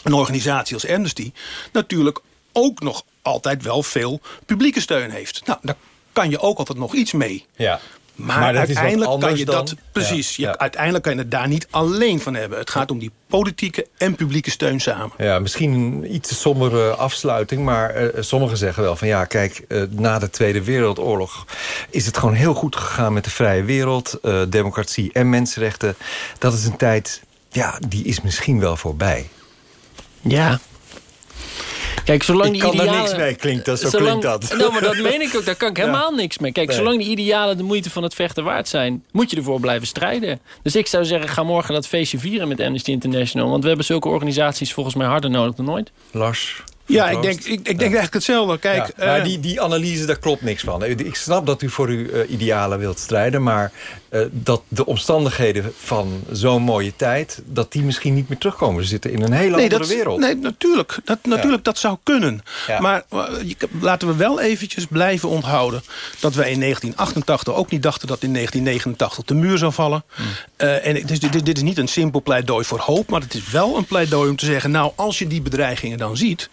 een organisatie als Amnesty... natuurlijk ook nog altijd wel veel publieke steun heeft. Nou, daar kan je ook altijd nog iets mee. Ja. Maar, maar uiteindelijk kan je dan... dat... Precies, ja, ja. Je, uiteindelijk kan je het daar niet alleen van hebben. Het gaat om die politieke en publieke steun samen. Ja, misschien een iets sombere afsluiting... maar uh, sommigen zeggen wel van ja, kijk... Uh, na de Tweede Wereldoorlog is het gewoon heel goed gegaan... met de vrije wereld, uh, democratie en mensenrechten. Dat is een tijd, ja, die is misschien wel voorbij. Ja, Kijk, zolang ik die kan idealen, daar niks mee, klinkt dat, zo zolang, klinkt dat. (laughs) Nou, maar dat meen ik ook, daar kan ik (laughs) helemaal ja. niks mee. Kijk, nee. zolang die idealen de moeite van het vechten waard zijn... moet je ervoor blijven strijden. Dus ik zou zeggen, ga morgen dat feestje vieren met Amnesty International. Want we hebben zulke organisaties volgens mij harder nodig dan nooit. Lars? Ja, ik denk, ik, ik denk eigenlijk hetzelfde. Kijk, ja, maar uh, die, die analyse, daar klopt niks van. Ik snap dat u voor uw uh, idealen wilt strijden... maar uh, dat de omstandigheden van zo'n mooie tijd... dat die misschien niet meer terugkomen. Ze zitten in een hele nee, andere dat, wereld. Nee, natuurlijk. Dat, natuurlijk, dat zou kunnen. Maar laten we wel eventjes blijven onthouden... dat wij in 1988 ook niet dachten dat in 1989 de muur zou vallen. Hmm. en dit, dit is niet een simpel pleidooi voor hoop... maar het is wel een pleidooi om te zeggen... nou, als je die bedreigingen dan ziet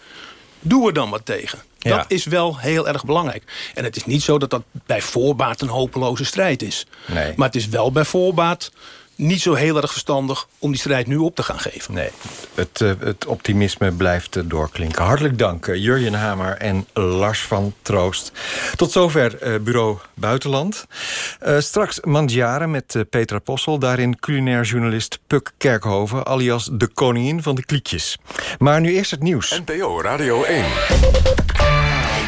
doe er dan wat tegen. Dat is wel heel erg belangrijk. En het is niet zo dat dat bij voorbaat een hopeloze strijd is. Nee. Maar het is wel bij voorbaat niet zo heel erg verstandig om die strijd nu op te gaan geven. Nee, het, uh, het optimisme blijft uh, doorklinken. Hartelijk dank, uh, Jurjen Hamer en Lars van Troost. Tot zover Bureau Buitenland. straks Mandjare met Petra Possel. Daarin culinair journalist Puk Kerkhoven... alias de koningin van de kliekjes. Maar nu eerst het nieuws. NPO Radio 1.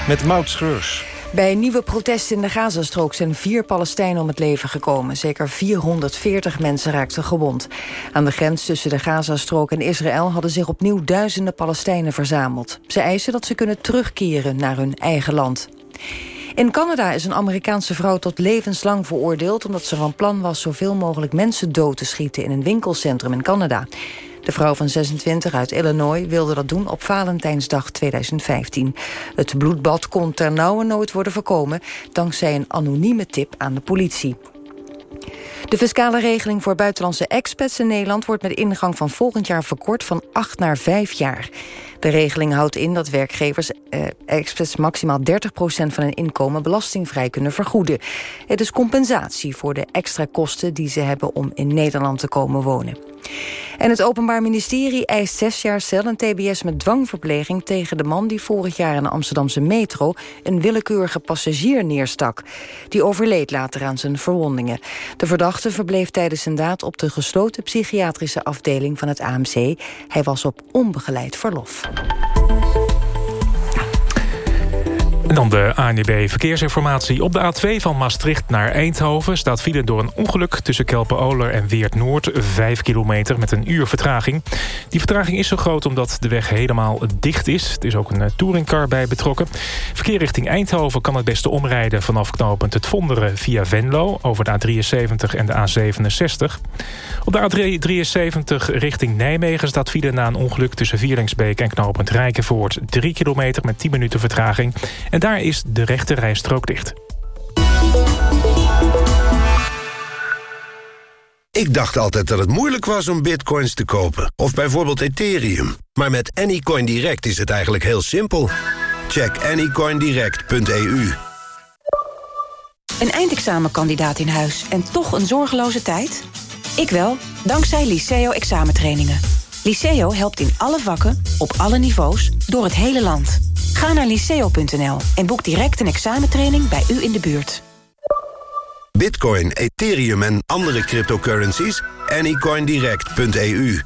Met Maud Schreurs. Bij nieuwe protesten in de Gazastrook zijn vier Palestijnen om het leven gekomen. Zeker 440 mensen raakten gewond. Aan de grens tussen de Gazastrook en Israël... hadden zich opnieuw duizenden Palestijnen verzameld. Ze eisen dat ze kunnen terugkeren naar hun eigen land. In Canada is een Amerikaanse vrouw tot levenslang veroordeeld... omdat ze van plan was zoveel mogelijk mensen dood te schieten... in een winkelcentrum in Canada. De vrouw van 26 uit Illinois wilde dat doen op Valentijnsdag 2015. Het bloedbad kon ter nauwe nooit worden voorkomen... dankzij een anonieme tip aan de politie. De fiscale regeling voor buitenlandse expats in Nederland... wordt met ingang van volgend jaar verkort van 8 naar 5 jaar. De regeling houdt in dat werkgevers eh, expats maximaal 30% van hun inkomen belastingvrij kunnen vergoeden. Het is compensatie voor de extra kosten die ze hebben om in Nederland te komen wonen. En het Openbaar Ministerie eist zes jaar cel en tbs met dwangverpleging tegen de man die vorig jaar in de Amsterdamse metro een willekeurige passagier neerstak. Die overleed later aan zijn verwondingen. De verdachte verbleef tijdens zijn daad op de gesloten psychiatrische afdeling van het AMC. Hij was op onbegeleid verlof. En dan de ANB Verkeersinformatie. Op de A2 van Maastricht naar Eindhoven staat file door een ongeluk... tussen Kelpen-Oler en Weert-Noord, 5 kilometer met een uur vertraging. Die vertraging is zo groot omdat de weg helemaal dicht is. Er is ook een touringcar bij betrokken. Verkeer richting Eindhoven kan het beste omrijden... vanaf knooppunt het Vonderen via Venlo over de A73 en de A67. Op de A73 richting Nijmegen staat file na een ongeluk... tussen Vierlingsbeek en knooppunt Rijkenvoort. 3 kilometer met 10 minuten vertraging... En daar is de rechte rijstrook dicht. Ik dacht altijd dat het moeilijk was om bitcoins te kopen. Of bijvoorbeeld Ethereum. Maar met Anycoin Direct is het eigenlijk heel simpel. Check anycoindirect.eu Een eindexamenkandidaat in huis en toch een zorgeloze tijd? Ik wel, dankzij Liceo examentrainingen. Liceo helpt in alle vakken, op alle niveaus, door het hele land. Ga naar liceo.nl en boek direct een examentraining bij u in de buurt. Bitcoin, Ethereum en andere cryptocurrencies? Anycoindirect.eu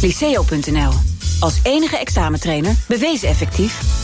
Liceo.nl. Als enige examentrainer bewezen effectief.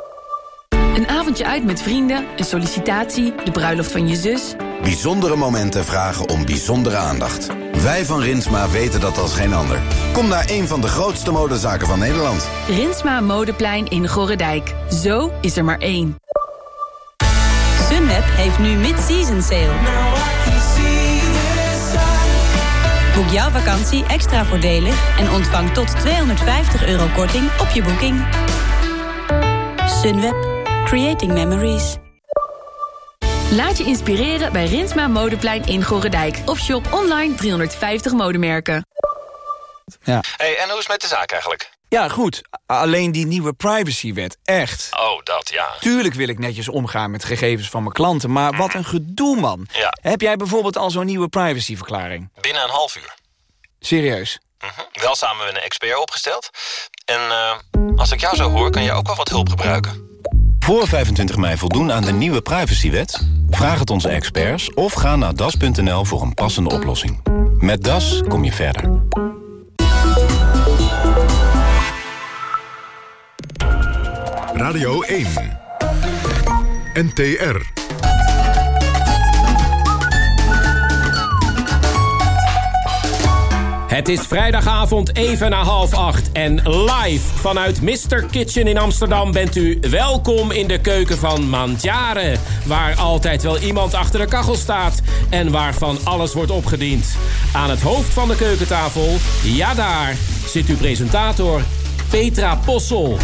Een avondje uit met vrienden, een sollicitatie, de bruiloft van je zus... Bijzondere momenten vragen om bijzondere aandacht. Wij van Rinsma weten dat als geen ander. Kom naar een van de grootste modezaken van Nederland. Rinsma Modeplein in Gorredijk. Zo is er maar één. Sunweb heeft nu mid-season sale. Boek jouw vakantie extra voordelig en ontvang tot 250 euro korting op je boeking. Sunweb. Creating Memories. Laat je inspireren bij Rinsma Modeplein in Gorredijk. Of shop online 350 modemerken. Ja. hey, en hoe is het met de zaak eigenlijk? Ja, goed. Alleen die nieuwe privacywet, echt. Oh, dat ja. Tuurlijk wil ik netjes omgaan met gegevens van mijn klanten... maar wat een gedoe, man. Ja. Heb jij bijvoorbeeld al zo'n nieuwe privacyverklaring? Binnen een half uur. Serieus? Mm Wel samen met een expert opgesteld. En uh, als ik jou zo hoor, kan je ook wel wat hulp gebruiken. Voor 25 mei voldoen aan de nieuwe privacywet? Vraag het onze experts of ga naar das.nl voor een passende oplossing. Met Das kom je verder. Radio 1. NTR. Het is vrijdagavond even na half acht en live vanuit Mr. Kitchen in Amsterdam bent u welkom in de keuken van Mandjare. Waar altijd wel iemand achter de kachel staat en waarvan alles wordt opgediend. Aan het hoofd van de keukentafel, ja daar, zit uw presentator Petra Possel.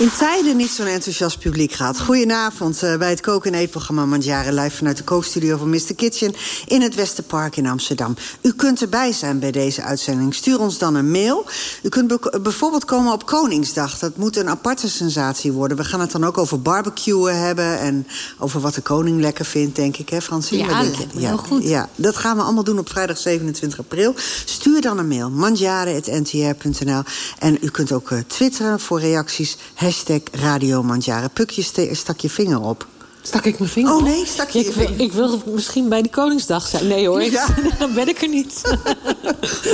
In tijden niet zo'n enthousiast publiek gaat. Goedenavond uh, bij het koken- en eetprogramma Mandjaren... live vanuit de kookstudio van Mr. Kitchen in het Westerpark in Amsterdam. U kunt erbij zijn bij deze uitzending. Stuur ons dan een mail. U kunt be bijvoorbeeld komen op Koningsdag. Dat moet een aparte sensatie worden. We gaan het dan ook over barbecuen hebben... en over wat de koning lekker vindt, denk ik, hè Francine? Ja, goed. Ja, dat gaan we allemaal doen op vrijdag 27 april. Stuur dan een mail, mandjaren.ntr.nl. En u kunt ook uh, twitteren voor reacties... Hashtag Radio Mandjaren. Pukje stak je vinger op. Stak ik mijn vinger Oh nee, stak je ik, vinger? Ik wil misschien bij de Koningsdag zijn. Nee hoor, Ja. (laughs) dan ben ik er niet. (laughs)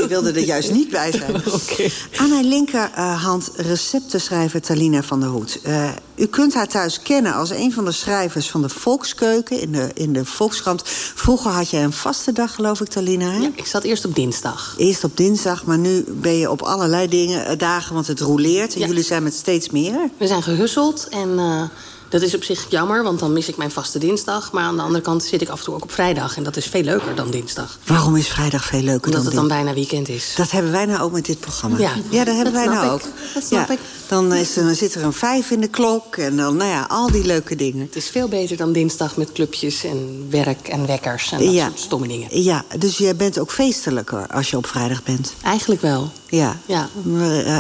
Ik wilde er juist niet bij zijn. (laughs) Oké. Aan mijn linkerhand receptenschrijver Talina van der Hoed. Eh, u kunt haar thuis kennen als een van de schrijvers van de Volkskeuken in de, in de Volkskrant. Vroeger had je een vaste dag, geloof ik, Talina. Hè? Ja, ik zat eerst op dinsdag. Eerst op dinsdag, maar nu ben je op allerlei dingen, eh, dagen, want het roleert. En Ja. jullie zijn met steeds meer. We zijn gehusseld en eh, dat is op zich jammer, want dan mis ik mijn vaste dinsdag. Maar aan de andere kant zit ik af en toe ook op vrijdag. En dat is veel leuker dan dinsdag. Waarom is vrijdag veel leuker Omdat dan het dan bijna weekend is. Dat hebben wij nou ook met dit programma. Ja, ja dat hebben dat wij nou ik. ook. Dat snap ja, ik. Dan, is er, dan zit er een vijf in de klok en dan, nou ja, al die leuke dingen. Het is veel beter dan dinsdag met clubjes en werk en wekkers en dat Ja. soort stomme dingen. Ja, dus jij bent ook feestelijker als je op vrijdag bent. Eigenlijk wel. Ja, Ja.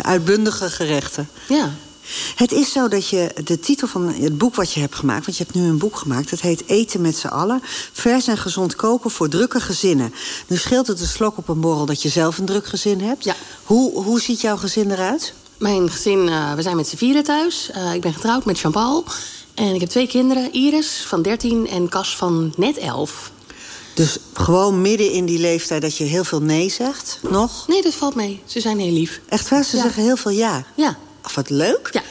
Uitbundige gerechten. Ja. Het is zo dat je de titel van het boek wat je hebt gemaakt... want je hebt nu een boek gemaakt, dat heet Eten met z'n allen... vers en gezond koken voor drukke gezinnen. Nu scheelt het een slok op een borrel dat je zelf een druk gezin hebt. Ja. Hoe, hoe ziet jouw gezin eruit? Mijn gezin, eh, we zijn met z'n vieren thuis. Eh, ik ben getrouwd met Jean-Paul. En ik heb twee kinderen, Iris van 13 en Cas van net 11. Dus gewoon midden in die leeftijd dat je heel veel nee zegt, nog? Nee, dat valt mee. Ze zijn heel lief. Echt waar, ze Ja. zeggen heel veel ja. Ja. Wat leuk. Ja.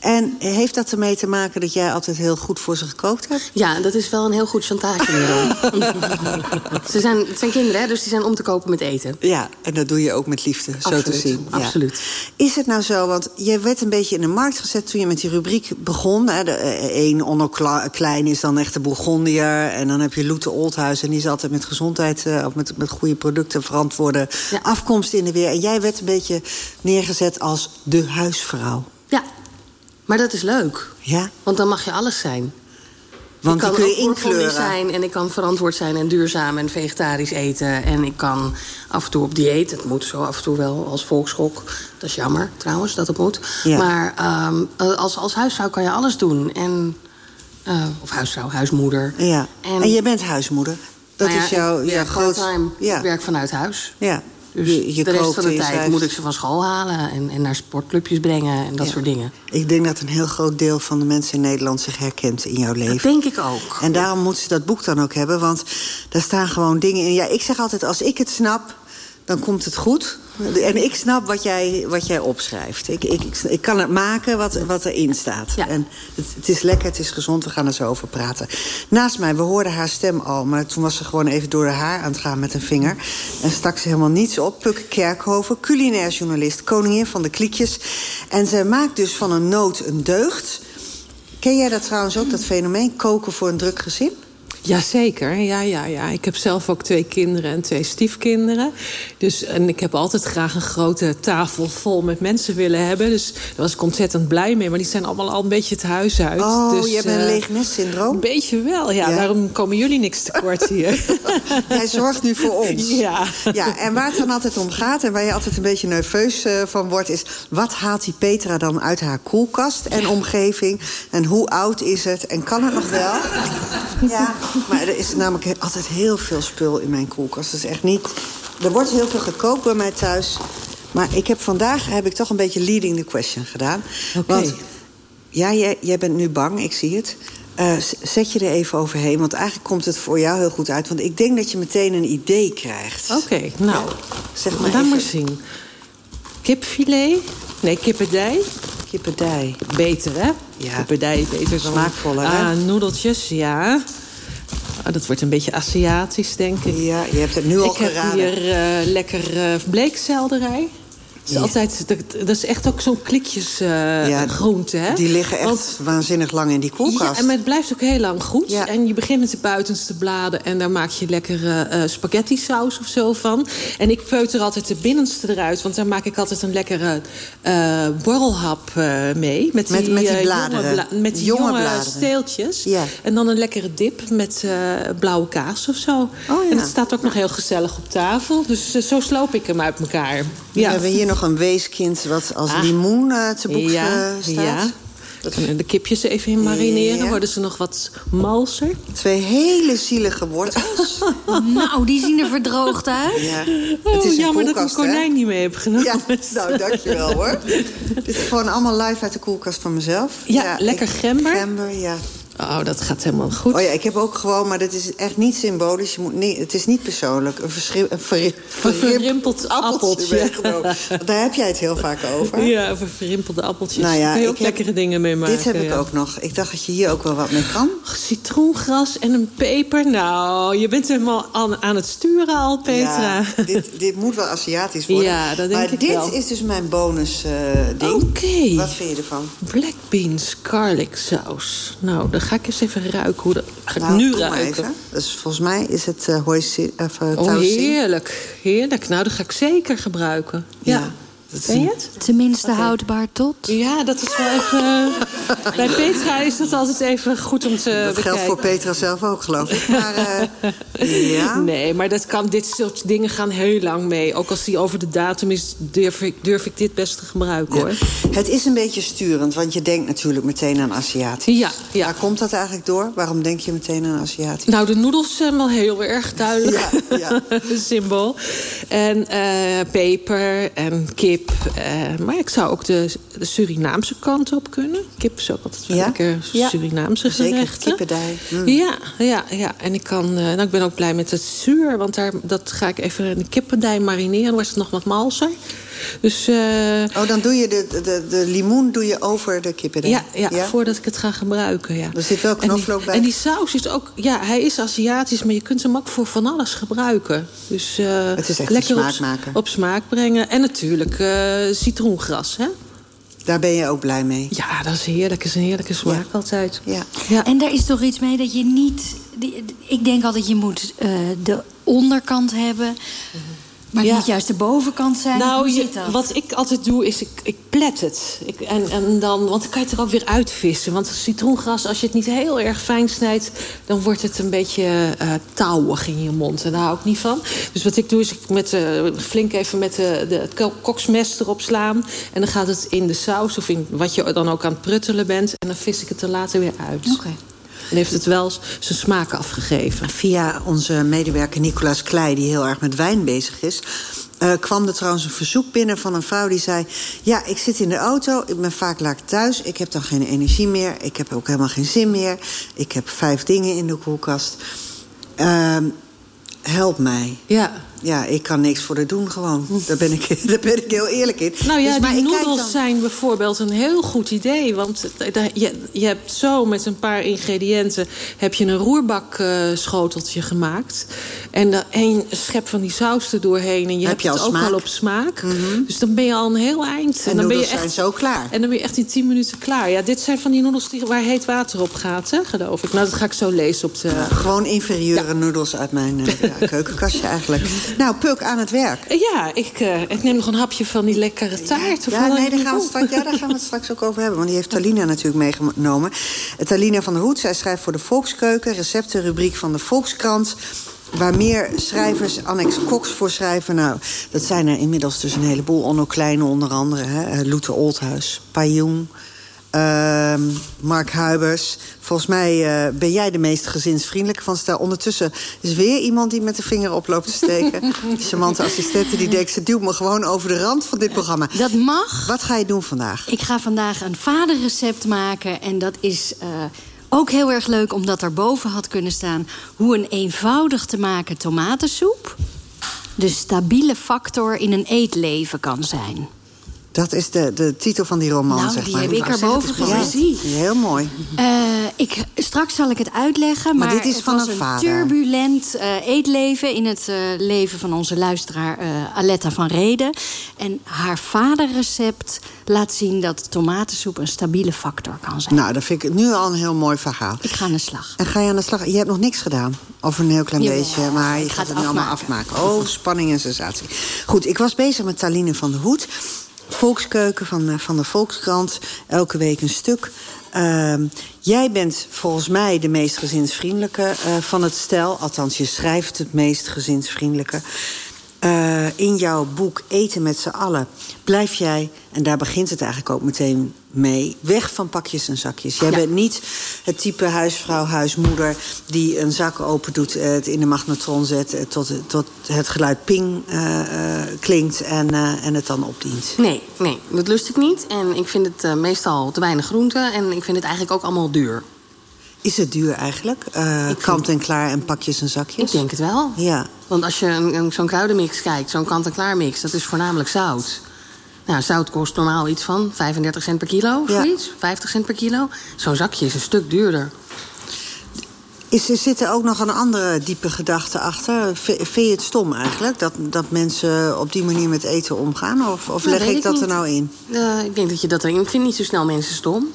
En heeft dat ermee te maken dat jij altijd heel goed voor ze gekookt hebt? Ja, dat is wel een heel goed chantagemiddel. (laughs) Ze zijn, het zijn kinderen, hè, dus die zijn om te kopen met eten. Ja, en dat doe je ook met liefde, zo te Absoluut, zien. Ja. absoluut. Is het nou zo, want je werd een beetje in de markt gezet... toen je met die rubriek begon. Hè, de, eh, kla- klein is dan echt de Bourgondier... en dan heb je Loete Oldhuis... en die is altijd met gezondheid, eh, of met, met goede producten... verantwoorde afkomst in de weer. En jij werd een beetje neergezet als de huisvrouw. Ja, maar dat is leuk. Ja? Want dan mag je alles zijn. Want ik kan kun je inkleuren. zijn en ik kan verantwoord zijn en duurzaam en vegetarisch eten. En ik kan af en toe op dieet. Het moet zo af en toe wel als volksschok. Dat is jammer trouwens dat het moet. Ja. Maar ehm, als, als huisvrouw kan je alles doen. En, eh, of huisvrouw, huismoeder. Ja. En, En- jij bent huismoeder. Dat Nou ja, is jouw, jouw groot... Ja. Ik werk vanuit huis. Ja. Dus je, je de rest van de tijd moet ik ze van school halen en, en naar sportclubjes brengen en dat Ja. soort dingen. Ik denk dat een heel groot deel van de mensen in Nederland zich herkent in jouw leven. Dat denk ik ook. En daarom moeten ze dat boek dan ook hebben, want daar staan gewoon dingen in. Ja, ik zeg altijd, als ik het snap, dan komt het goed. En ik snap wat jij, wat jij opschrijft. Ik, ik, ik, ik kan het maken wat, wat erin staat. En het, het is lekker, het is gezond, we gaan er zo over praten. Naast mij, we hoorden haar stem al... maar toen was ze gewoon even door haar haar aan het gaan met een vinger. En stak ze helemaal niets op. Pukke Kerkhoven, culinair journalist, koningin van de kliekjes. En zij maakt dus van een nood een deugd. Ken jij dat trouwens ook, dat fenomeen? Koken voor een druk gezin? Jazeker, ja, ja, ja. Ik heb zelf ook twee kinderen en twee stiefkinderen. Dus, en ik heb altijd graag een grote tafel vol met mensen willen hebben. Dus daar was ik ontzettend blij mee. Maar die zijn allemaal al een beetje het huis uit. Oh, dus, je hebt een leeg nestsyndroom? Een beetje wel, ja. Ja. Daarom komen jullie niks tekort hier. (laughs) Jij zorgt nu voor ons. Ja. ja. En waar het dan altijd om gaat en waar je altijd een beetje nerveus eh, van wordt... is wat haalt die Petra dan uit haar koelkast en omgeving? En hoe oud is het? En kan het nog wel? Ja, maar er is namelijk altijd heel veel spul in mijn koelkast. Dat is echt niet... Er wordt heel veel gekookt bij mij thuis. Maar ik heb vandaag heb ik toch een beetje leading the question gedaan. Oké. Ja, jij, jij bent nu bang, ik zie het. Eh, zet je er even overheen, want eigenlijk komt het voor jou heel goed uit. Want ik denk dat je meteen een idee krijgt. Oké, nou, zeg maar laat maar zien. Kipfilet? Nee, kippendij. Kippendij. Beter, hè? Ja. Kippendij beter dan... Smaakvoller, hè? Ah, noedeltjes, ja. Ah, dat wordt een beetje Aziatisch, denk ik. Ja, je hebt het nu al ik heb geraden. hier eh, lekker eh bleekselderij. Is altijd, dat, dat is echt ook zo'n klikjes uh, Ja, groente, hè? Die liggen echt Want- waanzinnig lang in die koelkast. Ja, maar het blijft ook heel lang goed. En je begint met de buitenste bladen... en daar maak je lekkere eh spaghetti saus of zo van. En ik peuter altijd de binnenste eruit... want daar maak ik altijd een lekkere eh borrelhap eh, mee. Met die, Met- die bladeren. jonge, bla- met die Jonge jonge, bladeren. steeltjes. Ja. En dan een lekkere dip met blauwe kaas of zo. Oh, En het staat ook nog heel gezellig op tafel. Dus zo sloop ik hem uit elkaar. We hebben hier nog een weeskind wat als Ah. limoen te boek Ja, eh, staat. ja. Kunnen de kipjes even in marineren. Ja. Worden ze nog wat malser. Twee hele zielige wortels. (laughs) nou, die zien er verdroogd uit. Ja. Oh, het is een jammer dat ik hè? konijn niet mee heb genomen. Ja, nou, dankjewel hoor. (laughs) Dit is gewoon allemaal live uit de koelkast van mezelf. Ja, lekker gember. Gember, ja. Oh, dat gaat helemaal goed. Oh ja, ik heb ook gewoon, maar dat is echt niet symbolisch. Je moet niet, het is niet persoonlijk. Een, verschri- een verri- verrimpeld appeltje. (laughs) Daar heb jij het heel vaak over. Ja, over verrimpelde appeltjes. Nou ja, Daar kun je ook heb- lekkere dingen mee maken. Dit heb ik ook nog. Ik dacht dat je hier ook wel wat mee kan. Citroengras en een peper. Nou, je bent helemaal aan, aan het sturen al, Petra. Ja, dit, dit moet wel Aziatisch worden. Ja, dat denk maar ik dit wel. is dus mijn bonus eh, ding. Oké. Wat vind je ervan? Black beans garlic saus. Nou, dan ga ik eens even ruiken. Hoe dat, ga ik Nou, nu ruiken. even. Dus volgens mij is het eh hoisin, of, uh, Oh, heerlijk. Heerlijk. Nou, dat ga ik zeker gebruiken. Ja. Ken je het? Tenminste houdbaar tot. Ja, dat is wel even... Bij Petra is dat altijd even goed om te Dat bekijken. geldt voor Petra zelf ook, geloof ik. Maar eh, ja. (laughs) Nee, maar dat kan, dit soort dingen gaan heel lang mee. Ook als die over de datum is, durf ik, durf ik dit best te gebruiken, hoor. Het is een beetje sturend, want je denkt natuurlijk meteen aan Aziatisch. Ja, ja. Waar komt dat eigenlijk door? Waarom denk je meteen aan Aziatisch? Nou, de noedels zijn wel heel erg duidelijk. Ja, ja. (laughs) Een symbool. En eh, peper en kip. Eh, maar ik zou ook de, de Surinaamse kant op kunnen. Kip is ook altijd wel Ja? lekker Ja. Surinaamse Zeker, gerechten. kippendij. Mm. Ja, ja, ja. En ik, kan, nou, ik ben ook blij met het zuur. Want daar, dat ga ik even in de kippendij marineren. Dan wordt het nog wat malser. Dus, eh, Oh, dan doe je de, de, de limoen doe je over de kippen. ja, ja, voordat ik het ga gebruiken. Ja. Er zit wel knoflook en die, bij. En die saus is ook, ja, hij is Aziatisch, maar je kunt hem ook voor van alles gebruiken. Dus eh, Het is echt lekker een op, op smaak brengen. En natuurlijk eh, citroengras, hè? Daar ben je ook blij mee. Ja, dat is heerlijk. Dat is een heerlijke smaak altijd. Ja. Ja. En daar is toch iets mee dat je niet... die- Ik denk altijd, je moet eh, de onderkant hebben... maar Ja. niet juist de bovenkant zijn. Nou, Hoe je- zit dat? wat ik altijd doe, is ik, ik plet het. Ik, en, en dan, want dan kan je het er ook weer uitvissen. Want citroengras, als je het niet heel erg fijn snijdt... dan wordt het een beetje eh touwig in je mond. En daar hou ik niet van. Dus wat ik doe, is ik met, eh, flink even met de, de het ko- koksmes erop slaan. En dan gaat het in de saus of in wat je dan ook aan het pruttelen bent. En dan vis ik het er later weer uit. En heeft het wel zijn smaak afgegeven. Via onze medewerker Nicolaas Klei, die heel erg met wijn bezig is... eh, kwam er trouwens een verzoek binnen van een vrouw die zei... ja, ik zit in de auto, ik ben vaak laat thuis... ik heb dan geen energie meer, ik heb ook helemaal geen zin meer... ik heb vijf dingen in de koelkast. Ehm, help mij. Ja. Ja, ik kan niks voor haar doen gewoon. Daar ben ik, (laughs) daar ben ik heel eerlijk in. Nou ja, Dus, maar die noedels dan- zijn bijvoorbeeld een heel goed idee. Want je, je hebt zo met een paar ingrediënten... heb je een roerbakschoteltje gemaakt. En, da- en een schep van die saus er doorheen. En je Heb hebt je het al ook smaak? al op smaak. Dus dan ben je al een heel eind. En dan ben je noedels zijn zo klaar. En dan ben je echt in 10 minuten klaar. Ja, dit zijn van die noedels die, waar heet water op gaat, hè, geloof ik. Nou, dat ga ik zo lezen op de... Gewoon inferieure noedels uit mijn eh, ja, (laughs) keukenkastje eigenlijk. Nou, Puk, aan het werk. Ja, ik, eh, ik neem nog een hapje van die lekkere taart. Ja, wat nee, daar gaan, we straks, ja, daar gaan we het straks ook over hebben. Want die heeft Talina natuurlijk meegenomen. Eh, Talina van der Hoed, zij schrijft voor de Volkskeuken... receptenrubriek van de Volkskrant... Waar meer schrijvers Annex Cox voor schrijven. Nou, dat zijn er inmiddels dus een heleboel. Onno Kleine onder andere. Hè? eh, Loete Oldhuis, Pajoen, ehm, Mark Huibers. Volgens mij eh, ben jij de meest gezinsvriendelijke van stel. Ondertussen is weer iemand die met de vinger op loopt te steken. (laughs) Die charmante assistente die denkt... ze duwt me gewoon over de rand van dit programma. Dat mag. Wat ga je doen vandaag? Ik ga vandaag een vaderrecept maken. En dat is eh, ook heel erg leuk, omdat daarboven had kunnen staan... hoe een eenvoudig te maken tomatensoep... de stabiele factor in een eetleven kan zijn. Dat is de, de titel van die roman, Nou, zeg die maar. heb ik erboven gezien. Ja, heel mooi. Eh, ik, straks zal ik het uitleggen, maar, Maar dit is het van was een een vader. turbulent eh, eetleven in het eh, leven van onze luisteraar Aletta van Reden. En haar vaderrecept laat zien dat tomatensoep een stabiele factor kan zijn. Nou, dat vind ik nu al een heel mooi verhaal. Ik ga aan de slag. En ga je aan de slag? Je hebt nog niks gedaan. Of een heel klein beetje. Maar je ik gaat ga het nu allemaal afmaken. afmaken. Oh, spanning en sensatie. Goed, ik was bezig met Taline van der Hoed. Volkskeuken van de, van de Volkskrant. Elke week een stuk. Ehm, jij bent volgens mij de meest gezinsvriendelijke eh, van het stel. Althans, je schrijft het meest gezinsvriendelijke. Eh, in jouw boek Eten met z'n allen blijf jij, en daar begint het eigenlijk ook meteen mee, weg van pakjes en zakjes. Jij bent niet het type huisvrouw, huismoeder die een zak open doet, eh, het in de magnetron zet eh, tot, tot het geluid ping klinkt en, en het dan opdient. Nee, nee, dat lust ik niet. En ik vind het meestal te weinig groente. En ik vind het eigenlijk ook allemaal duur. Is het duur eigenlijk? Eh, kant en klaar en pakjes en zakjes? Ik denk het wel. Ja. Want als je een, een- zo'n kruidenmix kijkt, zo'n kant-en-klaar mix... dat is voornamelijk zout. Nou, zout kost normaal iets van 35 cent per kilo, Ja. zoiets. 50 cent per kilo. Zo'n zakje is een stuk duurder. Is, er zit er ook nog een andere diepe gedachte achter? V- vind je het stom eigenlijk dat, dat mensen op die manier met eten omgaan? Of, of Nou, leg ik dat er nou in? Eh, ik denk dat je dat erin... Ik vind niet zo snel mensen stom.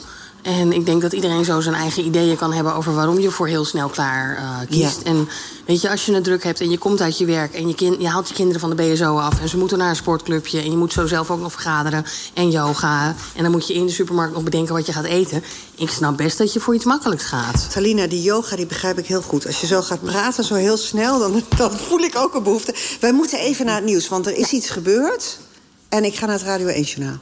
En ik denk dat iedereen zo zijn eigen ideeën kan hebben... over waarom je voor heel snel klaar eh, kiest. Ja. En weet je, als je het druk hebt en je komt uit je werk... en je, kind, je haalt je kinderen van de BSO af... en ze moeten naar een sportclubje... en je moet zo zelf ook nog vergaderen en yoga... en dan moet je in de supermarkt nog bedenken wat je gaat eten. Ik snap best dat je voor iets makkelijks gaat. Talina, die yoga die begrijp ik heel goed. Als je zo gaat praten, zo heel snel, dan, dan voel ik ook een behoefte. Wij moeten even naar het nieuws, want er is iets gebeurd. En ik ga naar het Radio 1 Journaal.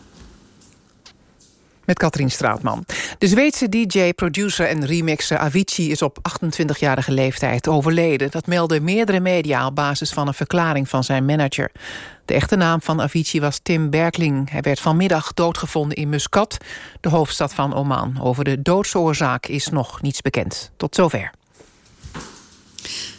Met Katrien Straatman. De Zweedse DJ, producer en remixer Avicii is op 28-jarige leeftijd overleden. Dat melden meerdere media op basis van een verklaring van zijn manager. De echte naam van Avicii was Tim Berkling. Hij werd vanmiddag doodgevonden in Muscat, de hoofdstad van Oman. Over de doodsoorzaak is nog niets bekend. Tot zover.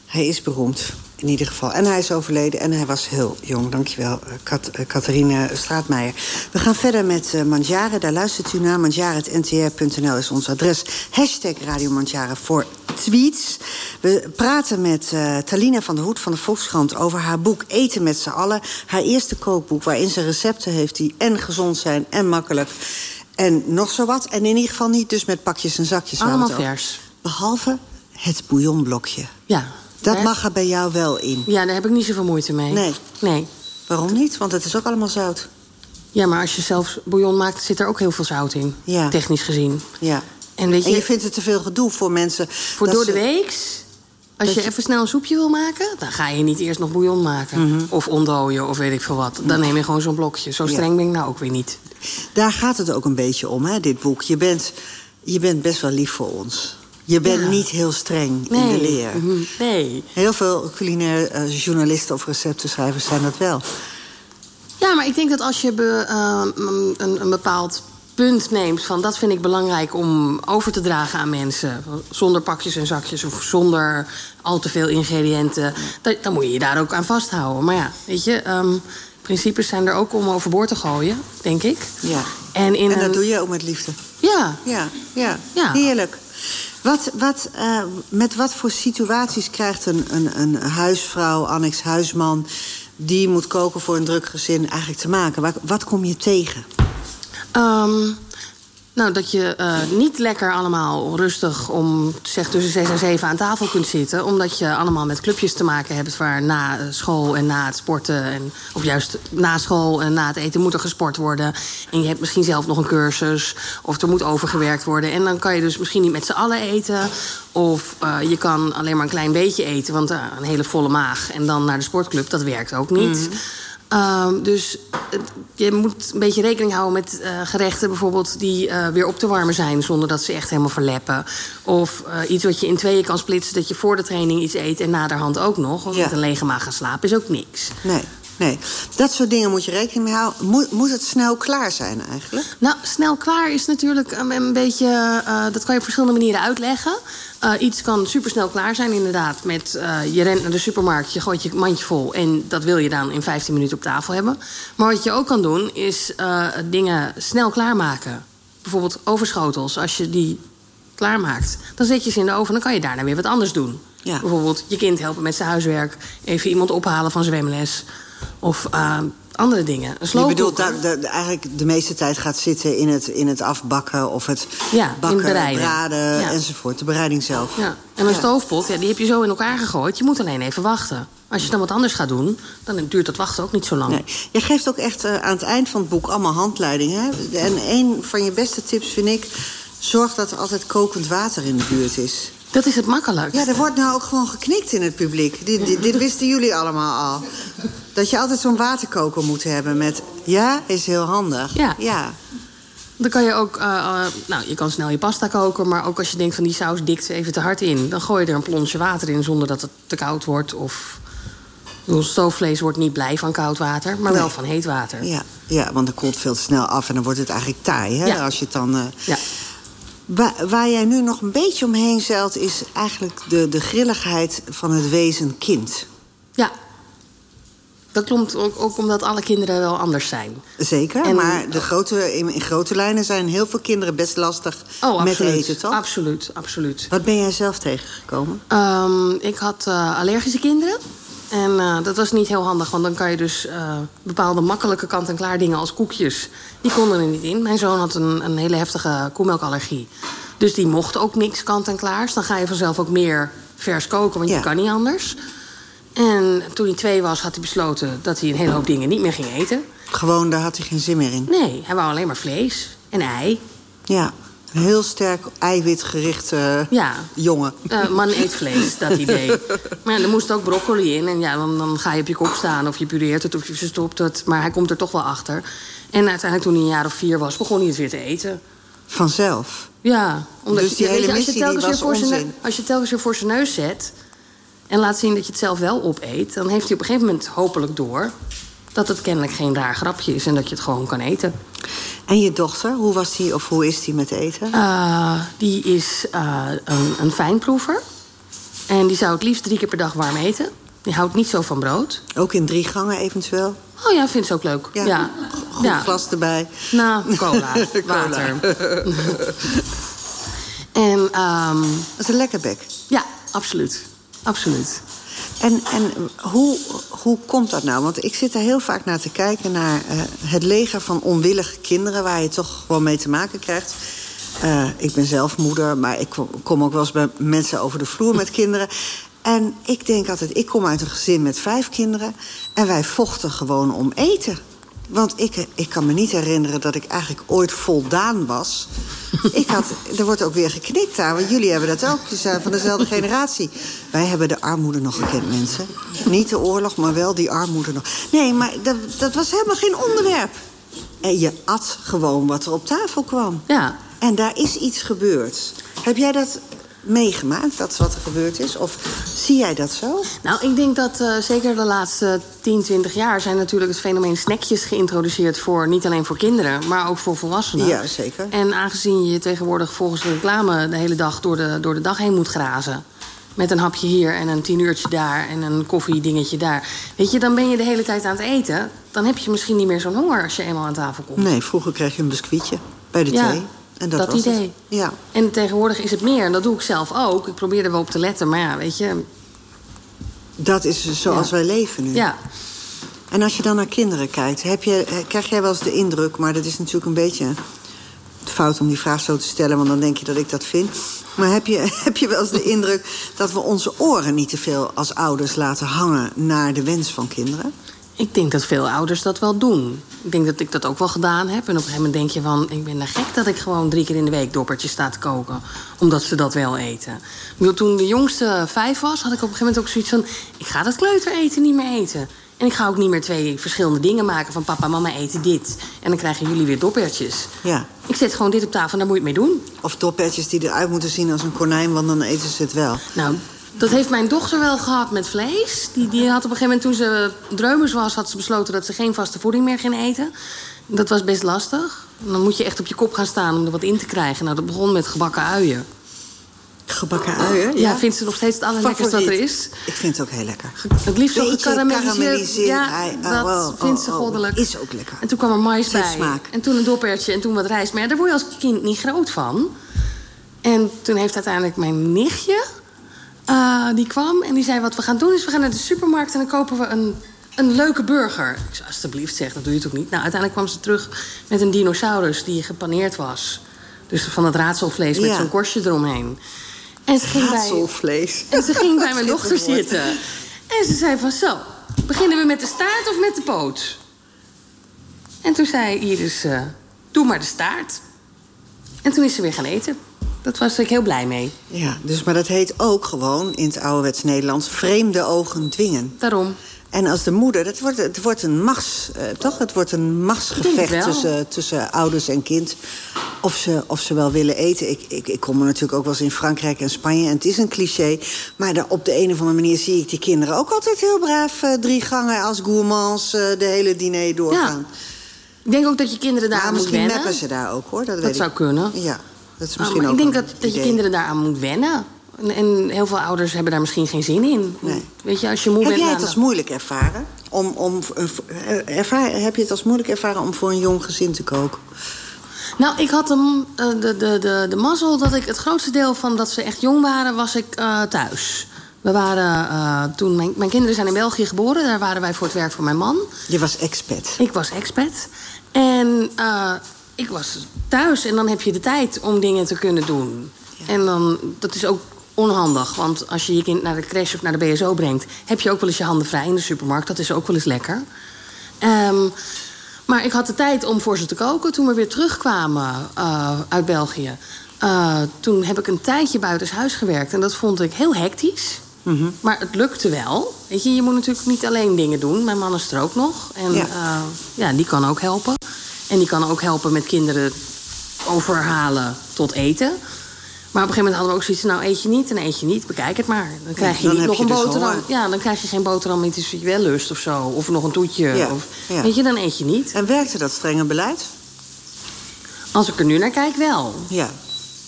Hij is beroemd, in ieder geval. En hij is overleden en hij was heel jong. Dankjewel, eh, Kat, eh, Catharine Straatmeijer. We gaan verder met uh, Mandjaren. Daar luistert u naar. Mandjaren.ntr.nl is ons adres. Hashtag Radio voor tweets. We praten met uh, Talina van der Hoed van de Volkskrant... over haar boek Eten met z'n allen. Haar eerste kookboek waarin ze recepten heeft... die en gezond zijn en makkelijk en nog zo wat. En in ieder geval niet dus met pakjes en zakjes. Allemaal vers. Behalve het bouillonblokje. Ja. Dat mag er bij jou wel in. Ja, daar heb ik niet zoveel moeite mee. Nee. Nee. Waarom niet? Want het is ook allemaal zout. Ja, maar als je zelf bouillon maakt, zit er ook heel veel zout in. Ja. Technisch gezien. Ja. En weet je, vindt het te veel gedoe voor mensen. voor door de weeks... Als je je- even snel een soepje wil maken, dan ga je niet eerst nog bouillon maken. Mhm. Of ontdooien, of weet ik veel wat. Dan neem je gewoon zo'n blokje. Zo Ja. streng ben ik nou ook weer niet. Daar gaat het ook een beetje om, hè, dit boek. Je bent, je bent best wel lief voor ons. Je bent Ja. niet heel streng in de leer. Mhm. Nee. Heel veel culinair eh, journalisten of receptenschrijvers zijn dat wel. Ja, maar ik denk dat als je be- ehm, een, een bepaald punt neemt van dat vind ik belangrijk om over te dragen aan mensen, zonder pakjes en zakjes of zonder al te veel ingrediënten, dan, dan moet je je daar ook aan vasthouden. Maar ja, weet je, ehm, principes zijn er ook om overboord te gooien, denk ik. Ja. En, in en dat een- doe je ook met liefde. Ja. Ja, ja. Ja. heerlijk. Wat, wat, eh, met wat voor situaties krijgt een, een, een huisvrouw, annex huisman... die moet koken voor een druk gezin eigenlijk te maken? Wat, wat kom je tegen? Ehm, nou, dat je eh, niet lekker allemaal rustig om zeg tussen zes en zeven aan tafel kunt zitten. Omdat je allemaal met clubjes te maken hebt waar na eh, school en na het sporten. En, of juist na school en na het eten moet er gesport worden. En je hebt misschien zelf nog een cursus. Of er moet overgewerkt worden. En dan kan je dus misschien niet met z'n allen eten. Of eh, je kan alleen maar een klein beetje eten. Want een hele volle maag. En dan naar de sportclub, dat werkt ook niet. Ehm, dus eh, je moet een beetje rekening houden met eh, gerechten bijvoorbeeld die eh, weer op te warmen zijn zonder dat ze echt helemaal verleppen. Of iets wat je in tweeën kan splitsen, dat je voor de training iets eet en naderhand ook nog. Want Ja. met een lege maag gaan slapen is ook niks. Nee. Nee, dat soort dingen moet je rekening mee houden. Moet, moet het snel klaar zijn eigenlijk? Nou, snel klaar is natuurlijk een, beetje... Uh, dat kan je op verschillende manieren uitleggen. Uh, iets kan supersnel klaar zijn, inderdaad. Met uh, je rent naar de supermarkt, je gooit je mandje vol... en dat wil je dan in 15 minuten op tafel hebben. Maar wat je ook kan doen, is dingen snel klaarmaken. Bijvoorbeeld overschotels. Als je die klaarmaakt, dan zet je ze in de oven... en dan kan je daarna weer wat anders doen. Ja. Bijvoorbeeld je kind helpen met zijn huiswerk. Even iemand ophalen van zwemles. Of uh, andere dingen. Een je bedoelt dat de, eigenlijk de meeste tijd gaat zitten in het, in het afbakken... of het ja, bakken, bereiden. braden ja. enzovoort. De bereiding zelf. Ja. En een stoofpot, ja, die heb je zo in elkaar gegooid. Je moet alleen even wachten. Als je dan wat anders gaat doen, dan duurt dat wachten ook niet zo lang. Nee. Je geeft ook echt uh, aan het eind van het boek allemaal handleidingen. En een van je beste tips vind ik... zorg dat er altijd kokend water in de buurt is. Dat is het makkelijk. Ja, er wordt nou ook gewoon geknikt in het publiek. Dit, dit, dit wisten jullie allemaal al. Dat je altijd zo'n waterkoker moet hebben met... Ja, is heel handig. Ja. ja. Dan kan je ook... Uh, uh, nou, je kan snel je pasta koken... maar ook als je denkt van die saus dikt even te hard in... dan gooi je er een plonsje water in zonder dat het te koud wordt. Of... Stoofvlees wordt niet blij van koud water, maar nee. wel van heet water. Ja, ja, want dan koelt veel te snel af en dan wordt het eigenlijk taai. Hè? Ja. Als je het dan... Uh... Ja. Waar, waar, jij nu nog een beetje omheen zeilt... is eigenlijk de, de grilligheid van het wezen kind. Ja. Dat klopt ook, ook omdat alle kinderen wel anders zijn. Zeker, en, maar de grote, in, in, grote lijnen zijn heel veel kinderen best lastig oh, met eten, toch? Absoluut, absoluut. Wat ben jij zelf tegengekomen? Um, ik had uh, allergische kinderen. En uh, dat was niet heel handig, want dan kan je dus uh, bepaalde makkelijke kant-en-klaar dingen als koekjes... die konden er niet in. Mijn zoon had een, een hele heftige koemelkallergie. Dus die mocht ook niks kant-en-klaars. Dan ga je vanzelf ook meer vers koken, want ja. je kan niet anders. En toen hij twee was, had hij besloten dat hij een hele hoop dingen niet meer ging eten. Gewoon, daar had hij geen zin meer in? Nee, hij wou alleen maar vlees en ei. Ja, heel sterk eiwitgerichte ja. jongen. Uh, man eet vlees, dat idee. maar er moest ook broccoli in. En ja, dan, dan ga je op je kop staan of je pureert het of je verstopt het. Maar hij komt er toch wel achter. En uiteindelijk toen hij een jaar of vier was, begon hij het weer te eten. Vanzelf? Ja. Omdat dus die je, hele je, als, je telkens weer voor zijn, als je telkens weer voor zijn neus zet... en laat zien dat je het zelf wel opeet... dan heeft hij op een gegeven moment hopelijk door... dat het kennelijk geen raar grapje is en dat je het gewoon kan eten. En je dochter, hoe was die of hoe is die met eten? Uh, die is uh, een, een fijnproever. En die zou het liefst drie keer per dag warm eten. Die houdt niet zo van brood. Ook in drie gangen eventueel? Oh ja, vindt ze ook leuk. Ja. ja. Goed ja. glas erbij. Nou, cola, (laughs) water. (laughs) en, um, dat is een lekker bek. Ja, absoluut. Absoluut. En, en hoe, hoe komt dat nou? Want ik zit er heel vaak naar te kijken... naar uh, het leger van onwillige kinderen... waar je toch gewoon mee te maken krijgt. Uh, ik ben zelf moeder, maar ik kom ook wel eens bij mensen over de vloer met kinderen. En ik denk altijd, ik kom uit een gezin met vijf kinderen... en wij vochten gewoon om eten. Want ik, ik kan me niet herinneren dat ik eigenlijk ooit voldaan was. (laughs) ik had, er wordt ook weer geknikt daar, want jullie hebben dat ook. Je zijn van dezelfde generatie. Wij hebben de armoede nog gekend, mensen. Niet de oorlog, maar wel die armoede nog. Nee, maar dat, dat was helemaal geen onderwerp. En je at gewoon wat er op tafel kwam. Ja. En daar is iets gebeurd. Heb jij dat meegemaakt, dat is wat er gebeurd is? Of zie jij dat zo? Nou, ik denk dat uh, zeker de laatste 10, 20 jaar... zijn natuurlijk het fenomeen snackjes geïntroduceerd... voor niet alleen voor kinderen, maar ook voor volwassenen. Ja, zeker. En aangezien je tegenwoordig volgens de reclame... de hele dag door de, door de dag heen moet grazen... met een hapje hier en een tien uurtje daar... en een koffiedingetje daar... weet je, dan ben je de hele tijd aan het eten... dan heb je misschien niet meer zo'n honger als je eenmaal aan tafel komt. Nee, vroeger kreeg je een biscuitje bij de ja. thee. En dat, dat idee. Het. Ja. En tegenwoordig is het meer. En dat doe ik zelf ook. Ik probeer er wel op te letten. Maar ja, weet je... Dat is zoals ja. wij leven nu. Ja. En als je dan naar kinderen kijkt... Heb je, krijg jij wel eens de indruk... maar dat is natuurlijk een beetje fout om die vraag zo te stellen... want dan denk je dat ik dat vind. Maar heb je, (laughs) heb je wel eens de indruk dat we onze oren niet te veel als ouders laten hangen... naar de wens van kinderen? Ik denk dat veel ouders dat wel doen. Ik denk dat ik dat ook wel gedaan heb. En op een gegeven moment denk je van... ik ben er gek dat ik gewoon drie keer in de week doppertjes sta te koken. Omdat ze dat wel eten. Maar toen de jongste vijf was, had ik op een gegeven moment ook zoiets van... ik ga dat kleutereten niet meer eten. En ik ga ook niet meer twee verschillende dingen maken van... papa, mama eten dit. En dan krijgen jullie weer doppertjes. Ja. Ik zet gewoon dit op tafel en daar moet je het mee doen. Of doppertjes die eruit moeten zien als een konijn... want dan eten ze het wel. Nou, Dat heeft mijn dochter wel gehad met vlees. Die, die had op een gegeven moment, toen ze dreumers was... had ze besloten dat ze geen vaste voeding meer ging eten. Dat was best lastig. En dan moet je echt op je kop gaan staan om er wat in te krijgen. Nou, dat begon met gebakken uien. Gebakken uien? Ja, vindt ze nog steeds het allerlekkerste wat er is. Ik vind het ook heel lekker. Het liefst Beetje gekarameliseerd. Ja. Oh, dat oh, vindt ze oh, oh. goddelijk. Is ook lekker. En toen kwam er mais bij. smaak. En toen een doppertje en toen wat rijst. Maar ja, daar word je als kind niet groot van. En toen heeft uiteindelijk mijn nichtje... eh, die kwam en die zei, wat we gaan doen is... we gaan naar de supermarkt en dan kopen we een, een leuke burger. Ik zei, alsjeblieft zeg, dat doe je toch niet? Nou, uiteindelijk kwam ze terug met een dinosaurus die gepaneerd was. Dus van het raadselvlees met Ja. zo'n korstje eromheen. En ze ging bij, Raadselvlees. en ze ging bij mijn (laughs) dochter zitten. En ze zei van, zo, beginnen we met de staart of met de poot? En toen zei Iris, eh, doe maar de staart. En toen is ze weer gaan eten. Dat was ik heel blij mee. Ja, dus, maar dat heet ook gewoon in het ouderwets Nederlands... vreemde ogen dwingen. Daarom. En als de moeder, het wordt, het wordt een machts, eh, toch? Het wordt een machtsgevecht tussen, tussen ouders en kind. Of ze, of ze wel willen eten. Ik, ik, ik kom er natuurlijk ook wel eens in Frankrijk en Spanje. En het is een cliché. Maar daar, op de een of andere manier zie ik die kinderen ook altijd heel braaf... eh, drie gangen als gourmands eh, de hele diner doorgaan. Ik denk ook dat je kinderen daar Maar aan moet misschien wennen. meppen ze daar ook, hoor. Dat, Dat weet zou ik. kunnen. Ja, dat is Ah, misschien maar ook ik denk dat, dat je kinderen daaraan moet wennen. En, en heel veel ouders hebben daar misschien geen zin in. Weet je, als je moe Heb bent... jij na het als moeilijk ervaren? Om, om, een- ervaar, heb je het als moeilijk ervaren om voor een jong gezin te koken? Nou, ik had de, eh, de, de, de, de mazzel dat ik het grootste deel van dat ze echt jong waren, was ik eh, thuis. We waren eh, toen, mijn, mijn kinderen zijn in België geboren, daar waren wij voor het werk van mijn man. Je was expat. Ik was expat. En eh, ik was thuis en dan heb je de tijd om dingen te kunnen doen. En dan, dat is ook onhandig, want als je je kind naar de crash of naar de BSO brengt, heb je ook wel eens je handen vrij in de supermarkt. Dat is ook wel eens lekker. Ehm, maar ik had de tijd om voor ze te koken. Toen we weer terugkwamen eh, uit België... eh, toen heb ik een tijdje buitenshuis gewerkt. En dat vond ik heel hectisch. Maar het lukte wel. Weet je, je moet natuurlijk niet alleen dingen doen. Mijn man is er ook nog. En Ja. ja, die kan ook helpen. En die kan ook helpen met kinderen overhalen tot eten. Maar op een gegeven moment hadden we ook zoiets... nou, eet je niet, dan eet je niet, bekijk het maar. Dan krijg je niet nog je een dus boterham. honger. Ja, dan krijg je geen boterham met iets wat je wel lust of zo. Of nog een toetje. Ja, Of, ja. Weet je, dan eet je niet. En werkte dat strenge beleid? Als ik er nu naar kijk, wel. Ja.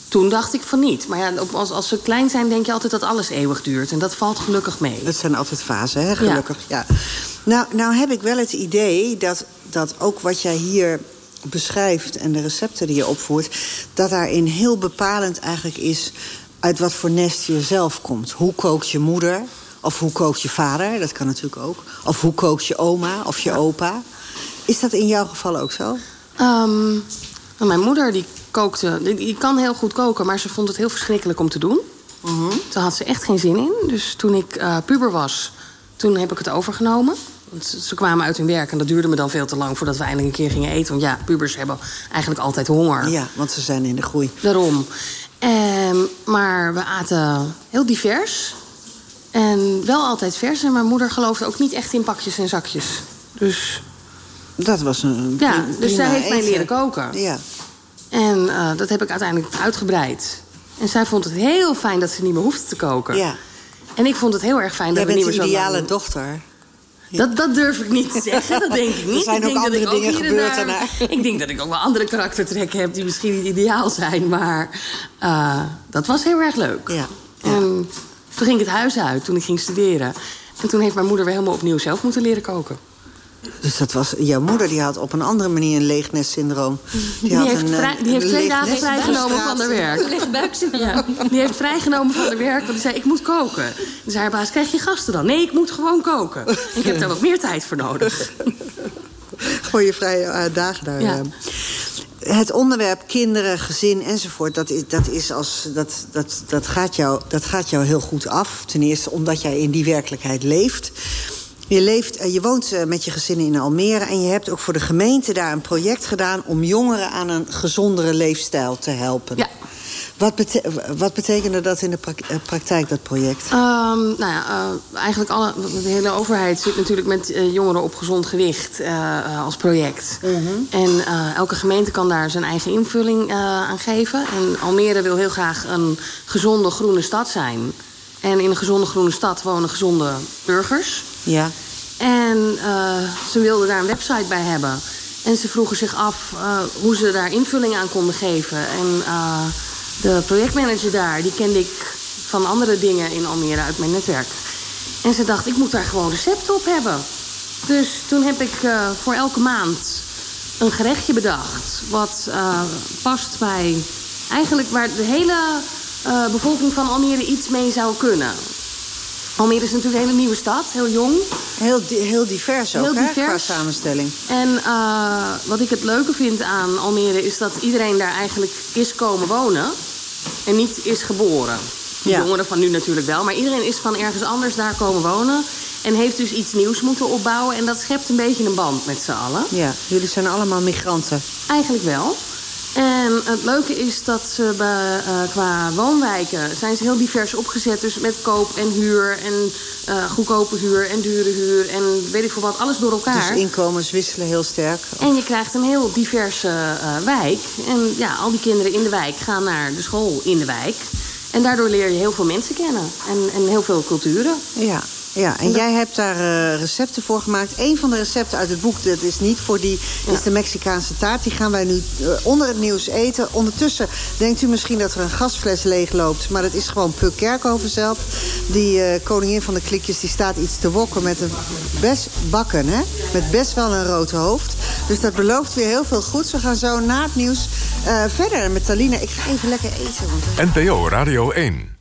Toen dacht ik van niet. Maar ja, als, als ze klein zijn, denk je altijd dat alles eeuwig duurt. En dat valt gelukkig mee. Het zijn altijd fasen, hè? gelukkig. Ja. Nou, nou heb ik wel het idee dat, dat ook wat jij hier beschrijft... en de recepten die je opvoert... dat daarin heel bepalend eigenlijk is... uit wat voor nest je zelf komt. Hoe kookt je moeder? Of hoe kookt je vader? Dat kan natuurlijk ook. Of hoe kookt je oma of je opa? Is dat in jouw geval ook zo? Ehm, nou, mijn moeder die kookte. Die, die kan heel goed koken, maar ze vond het heel verschrikkelijk om te doen. Daar had ze echt geen zin in. Dus toen ik eh, puber was, toen heb ik het overgenomen. Want ze, kwamen uit hun werk en dat duurde me dan veel te lang voordat we eindelijk een keer gingen eten. Want ja, pubers hebben eigenlijk altijd honger. Ja, want ze zijn in de groei. Daarom. Ehm, maar we aten heel divers. En wel altijd vers. En mijn moeder geloofde ook niet echt in pakjes en zakjes. Dus Dat was een ja, dus zij heeft mij leren koken. Ja. En eh, dat heb ik uiteindelijk uitgebreid. En zij vond het heel fijn dat ze niet meer hoefde te koken. Ja. En ik vond het heel erg fijn Jij dat we bent niet de meer zo ideale lang- dochter. Dat, dat durf ik niet te zeggen, dat denk ik niet. Er zijn ik ook denk andere dat ik dingen gebeurd daar- daarna. Ik denk dat ik ook wel andere karaktertrekken heb die misschien niet ideaal zijn. Maar eh, dat was heel erg leuk. Ja. En toen ging ik het huis uit, toen ik ging studeren. En toen heeft mijn moeder weer helemaal opnieuw zelf moeten leren koken. Dus dat was, jouw moeder die had op een andere manier een leegnestsyndroom. Die, had heeft, een, eh, vrij- die heeft twee dagen vrijgenomen van haar werk. Ja, (laughs) die heeft vrijgenomen van haar werk, want die zei, ik moet koken. En zei haar baas, krijg je gasten dan? Nee, ik moet gewoon koken. Ik heb daar wat meer tijd voor nodig. (laughs) Gewoon je vrije eh, dagen daar. Ja. Het onderwerp kinderen, gezin enzovoort, dat, is, dat, is als, dat, dat, dat, gaat jou, dat gaat jou heel goed af. Ten eerste omdat jij in die werkelijkheid leeft. Je, leeft, eh, je woont eh, met je gezin in Almere en je hebt ook voor de gemeente daar een project gedaan om jongeren aan een gezondere leefstijl te helpen. Ja. Wat, bete- wat betekende dat in de eh, praktijk, dat project? Ehm, nou ja, eigenlijk alle, de hele overheid zit natuurlijk met jongeren op gezond gewicht als project. En eh, elke gemeente kan daar zijn eigen invulling aan geven. En Almere wil heel graag een gezonde groene stad zijn. En in een gezonde groene stad wonen gezonde burgers. Ja. En uh, ze wilden daar een website bij hebben. En ze vroegen zich af uh, hoe ze daar invulling aan konden geven. En uh, de projectmanager daar, die kende ik van andere dingen in Almere uit mijn netwerk. En ze dacht, ik moet daar gewoon recepten op hebben. Dus toen heb ik voor elke maand een gerechtje bedacht. Wat past bij eigenlijk waar de hele uh, bevolking van Almere iets mee zou kunnen. Almere is natuurlijk een hele nieuwe stad, heel jong. Heel, heel divers ook, heel divers. Hè, qua samenstelling. En uh, wat ik het leuke vind aan Almere is dat iedereen daar eigenlijk is komen wonen. En niet is geboren. De ja. jongeren van nu natuurlijk wel. Maar iedereen is van ergens anders daar komen wonen. En heeft dus iets nieuws moeten opbouwen. En dat schept een beetje een band met z'n allen. Ja, jullie zijn allemaal migranten. Eigenlijk wel. En het leuke is dat ze bij, uh, qua woonwijken zijn ze heel divers opgezet. Dus met koop en huur en uh, goedkope huur en dure huur en weet ik veel wat. Alles door elkaar. Dus inkomens wisselen heel sterk. En je krijgt een heel diverse uh, wijk. En ja, al die kinderen in de wijk gaan naar de school in de wijk. En daardoor leer je heel veel mensen kennen. En, en heel veel culturen. Ja, ja, en jij hebt daar uh, recepten voor gemaakt. Eén van de recepten uit het boek, dat is niet voor die, ja. is de Mexicaanse taart. Die gaan wij nu uh, onder het nieuws eten. Ondertussen denkt u misschien dat er een gasfles leegloopt. Maar dat is gewoon Puk Kerkhoven zelf. Die uh, koningin van de klikjes, die staat iets te wokken met een best bakken, hè? Met best wel een rood hoofd. Dus dat belooft weer heel veel goeds. We gaan zo na het nieuws verder met Talina. Ik ga even lekker eten. Want... NPO Radio 1.